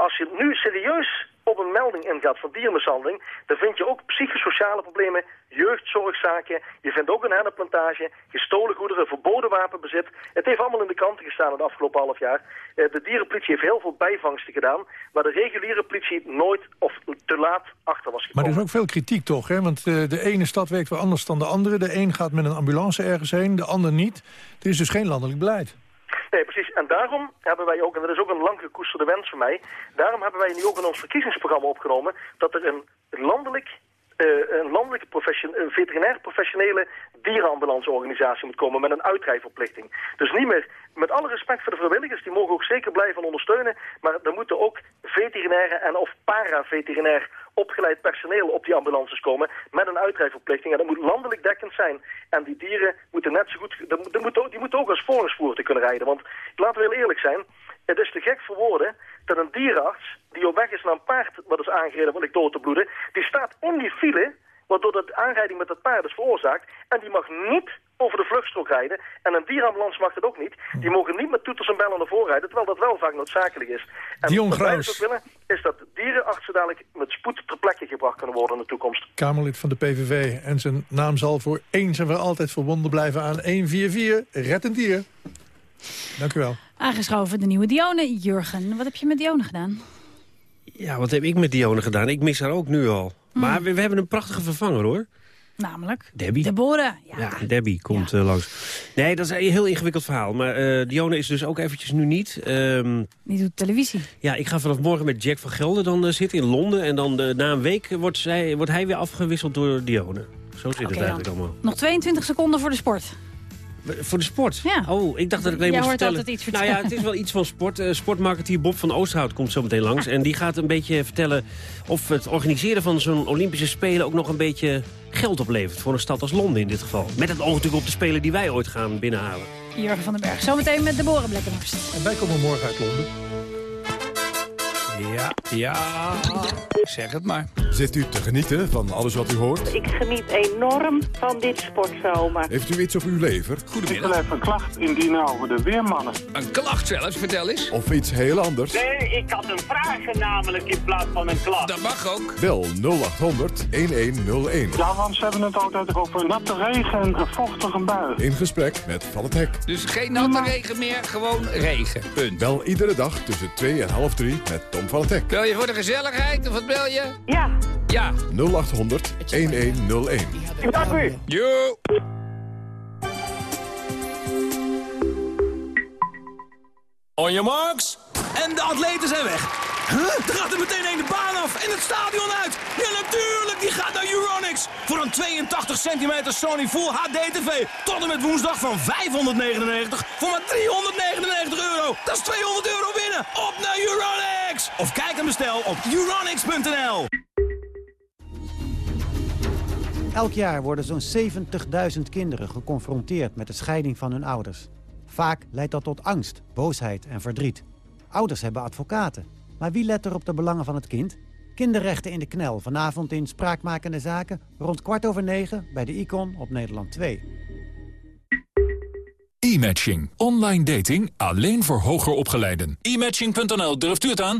als je nu serieus op een melding ingaat van diermishandeling, dan vind je ook psychosociale problemen, jeugdzorgzaken. Je vindt ook een hennenplantage, gestolen goederen, verboden wapenbezit. Het heeft allemaal in de kranten gestaan het afgelopen half jaar. Eh, de dierenpolitie heeft heel veel bijvangsten gedaan, waar de reguliere politie nooit of te laat achter was Maar gekomen. er is ook veel kritiek toch, hè? Want eh, de ene stad werkt wel anders dan de andere. De een gaat met een ambulance ergens heen, de ander niet. Er is dus geen landelijk beleid. Nee, precies. En daarom hebben wij ook, en dat is ook een lang gekoesterde wens van mij, daarom hebben wij nu ook in ons verkiezingsprogramma opgenomen dat er een landelijk, eh, een landelijke profession, een veterinair professionele dierenambulanceorganisatie moet komen met een uitrijverplichting. Dus niet meer, met alle respect voor de vrijwilligers, die mogen ook zeker blijven ondersteunen, maar er moeten ook veterinaire en of para-veterinair opgeleid personeel op die ambulances komen met een uitrijverplichting. En dat moet landelijk dekkend zijn. En die dieren moeten net zo goed, die moeten, ook- die moeten ook als voorrangsvoertuig kunnen rijden. Want laten we heel eerlijk zijn, het is te gek voor woorden dat een dierenarts die op weg is naar een paard wat is aangereden wat ligt door te bloeden, die staat in die file waardoor de aanrijding met het paard is veroorzaakt. En die mag niet over de vluchtstrook rijden. En een dierambulance mag dat ook niet. Die mogen niet met toeters en bellen naar voren rijden, terwijl dat wel vaak noodzakelijk is. En Dion wat wij dus ook willen, is dat dierenartsen dadelijk met spoed ter plekke gebracht kunnen worden in de toekomst. Kamerlid van de PVV. En zijn naam zal voor eens en voor altijd verbonden blijven aan 144 Red een Dier. Dank u wel. Aangeschoven de nieuwe Dione. Jurgen, wat heb je met Dione gedaan? Ja, wat heb ik met Dione gedaan? Ik mis haar ook nu al. Maar we, we hebben een prachtige vervanger, hoor. Namelijk? Debbie. Deborah. Ja. Ja, Debbie komt eh, langs. Nee, dat is een heel ingewikkeld verhaal. Maar eh Dionne is dus ook eventjes nu niet. Ehm, Die doet televisie. ja, ik ga vanaf morgen met Jack van Gelder dan eh, zitten in Londen. En dan na een week wordt, zij, wordt hij weer afgewisseld door Dionne. Zo zit het eigenlijk dan. allemaal. Nog 22 seconden voor de sport. Voor de sport? Ja. Oh, ik dacht dat ik alleen Jij moest hoort vertellen. altijd iets nou ja, vertellen. het is wel iets van sport. Eh, sportmarketeer Bob van Oosterhout komt zo meteen langs. En die gaat een beetje vertellen of het organiseren van zo'n Olympische Spelen... ook nog een beetje geld oplevert voor een stad als Londen in dit geval. Met het oog natuurlijk op de Spelen die wij ooit gaan binnenhalen. Jurgen van den Berg. Zometeen met Deborah Blekkenhorst. En wij komen morgen uit Londen. Ja, ja. Zeg het maar. Zit u te genieten van alles wat u hoort? Ik geniet enorm van dit sportzomer. Heeft u iets op uw lever? Goedemiddag. Ik wil even een klacht indienen over de weermannen. Een klacht zelfs, vertel eens. Of iets heel anders? Nee, ik had een vraag namelijk in plaats van een klacht. Dat mag ook. Bel 0800 1101. Ja, want ze hebben het altijd over natte regen en een vochtige bui. In gesprek met Van het Hek. Dus geen natte regen meer, gewoon regen. Punt. Bel iedere dag tussen 2 en half 3 met Tom van Bel je voor de gezelligheid of wat bel je? Ja. Ja. 0800 1101. Dank u. Jo. On your marks. En de atleten zijn weg. Huh? Er gaat er meteen een de baan af en het stadion uit. Ja, natuurlijk, die gaat naar Euronics. Voor een 82 centimeter Sony Full HD TV. Tot en met woensdag van 599 voor maar 399 euro. Dat is 200 euro winnen. Op naar Euronics. Of kijk en bestel op euronics.nl. Elk jaar worden zo'n 70.000 kinderen geconfronteerd met de scheiding van hun ouders. Vaak leidt dat tot angst, boosheid en verdriet. Ouders hebben advocaten. Maar wie let er op de belangen van het kind? Kinderrechten in de knel, vanavond in Spraakmakende Zaken... rond kwart over negen bij de Icon op Nederland 2. E-matching. Online dating alleen voor hoger opgeleiden. E-matching.nl, durft u het aan?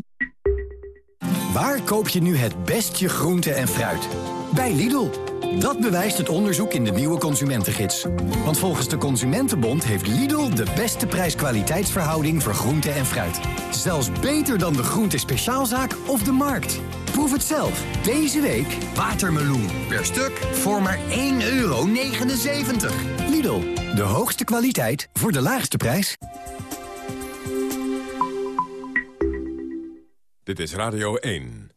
Waar koop je nu het best je groente en fruit? Bij Lidl. Dat bewijst het onderzoek in de nieuwe consumentengids. Want volgens de Consumentenbond heeft Lidl de beste prijs-kwaliteitsverhouding voor groente en fruit. Zelfs beter dan de groente speciaalzaak of de markt. Proef het zelf. Deze week watermeloen. Per stuk voor maar 1,79 euro. Lidl, de hoogste kwaliteit voor de laagste prijs. Dit is Radio 1.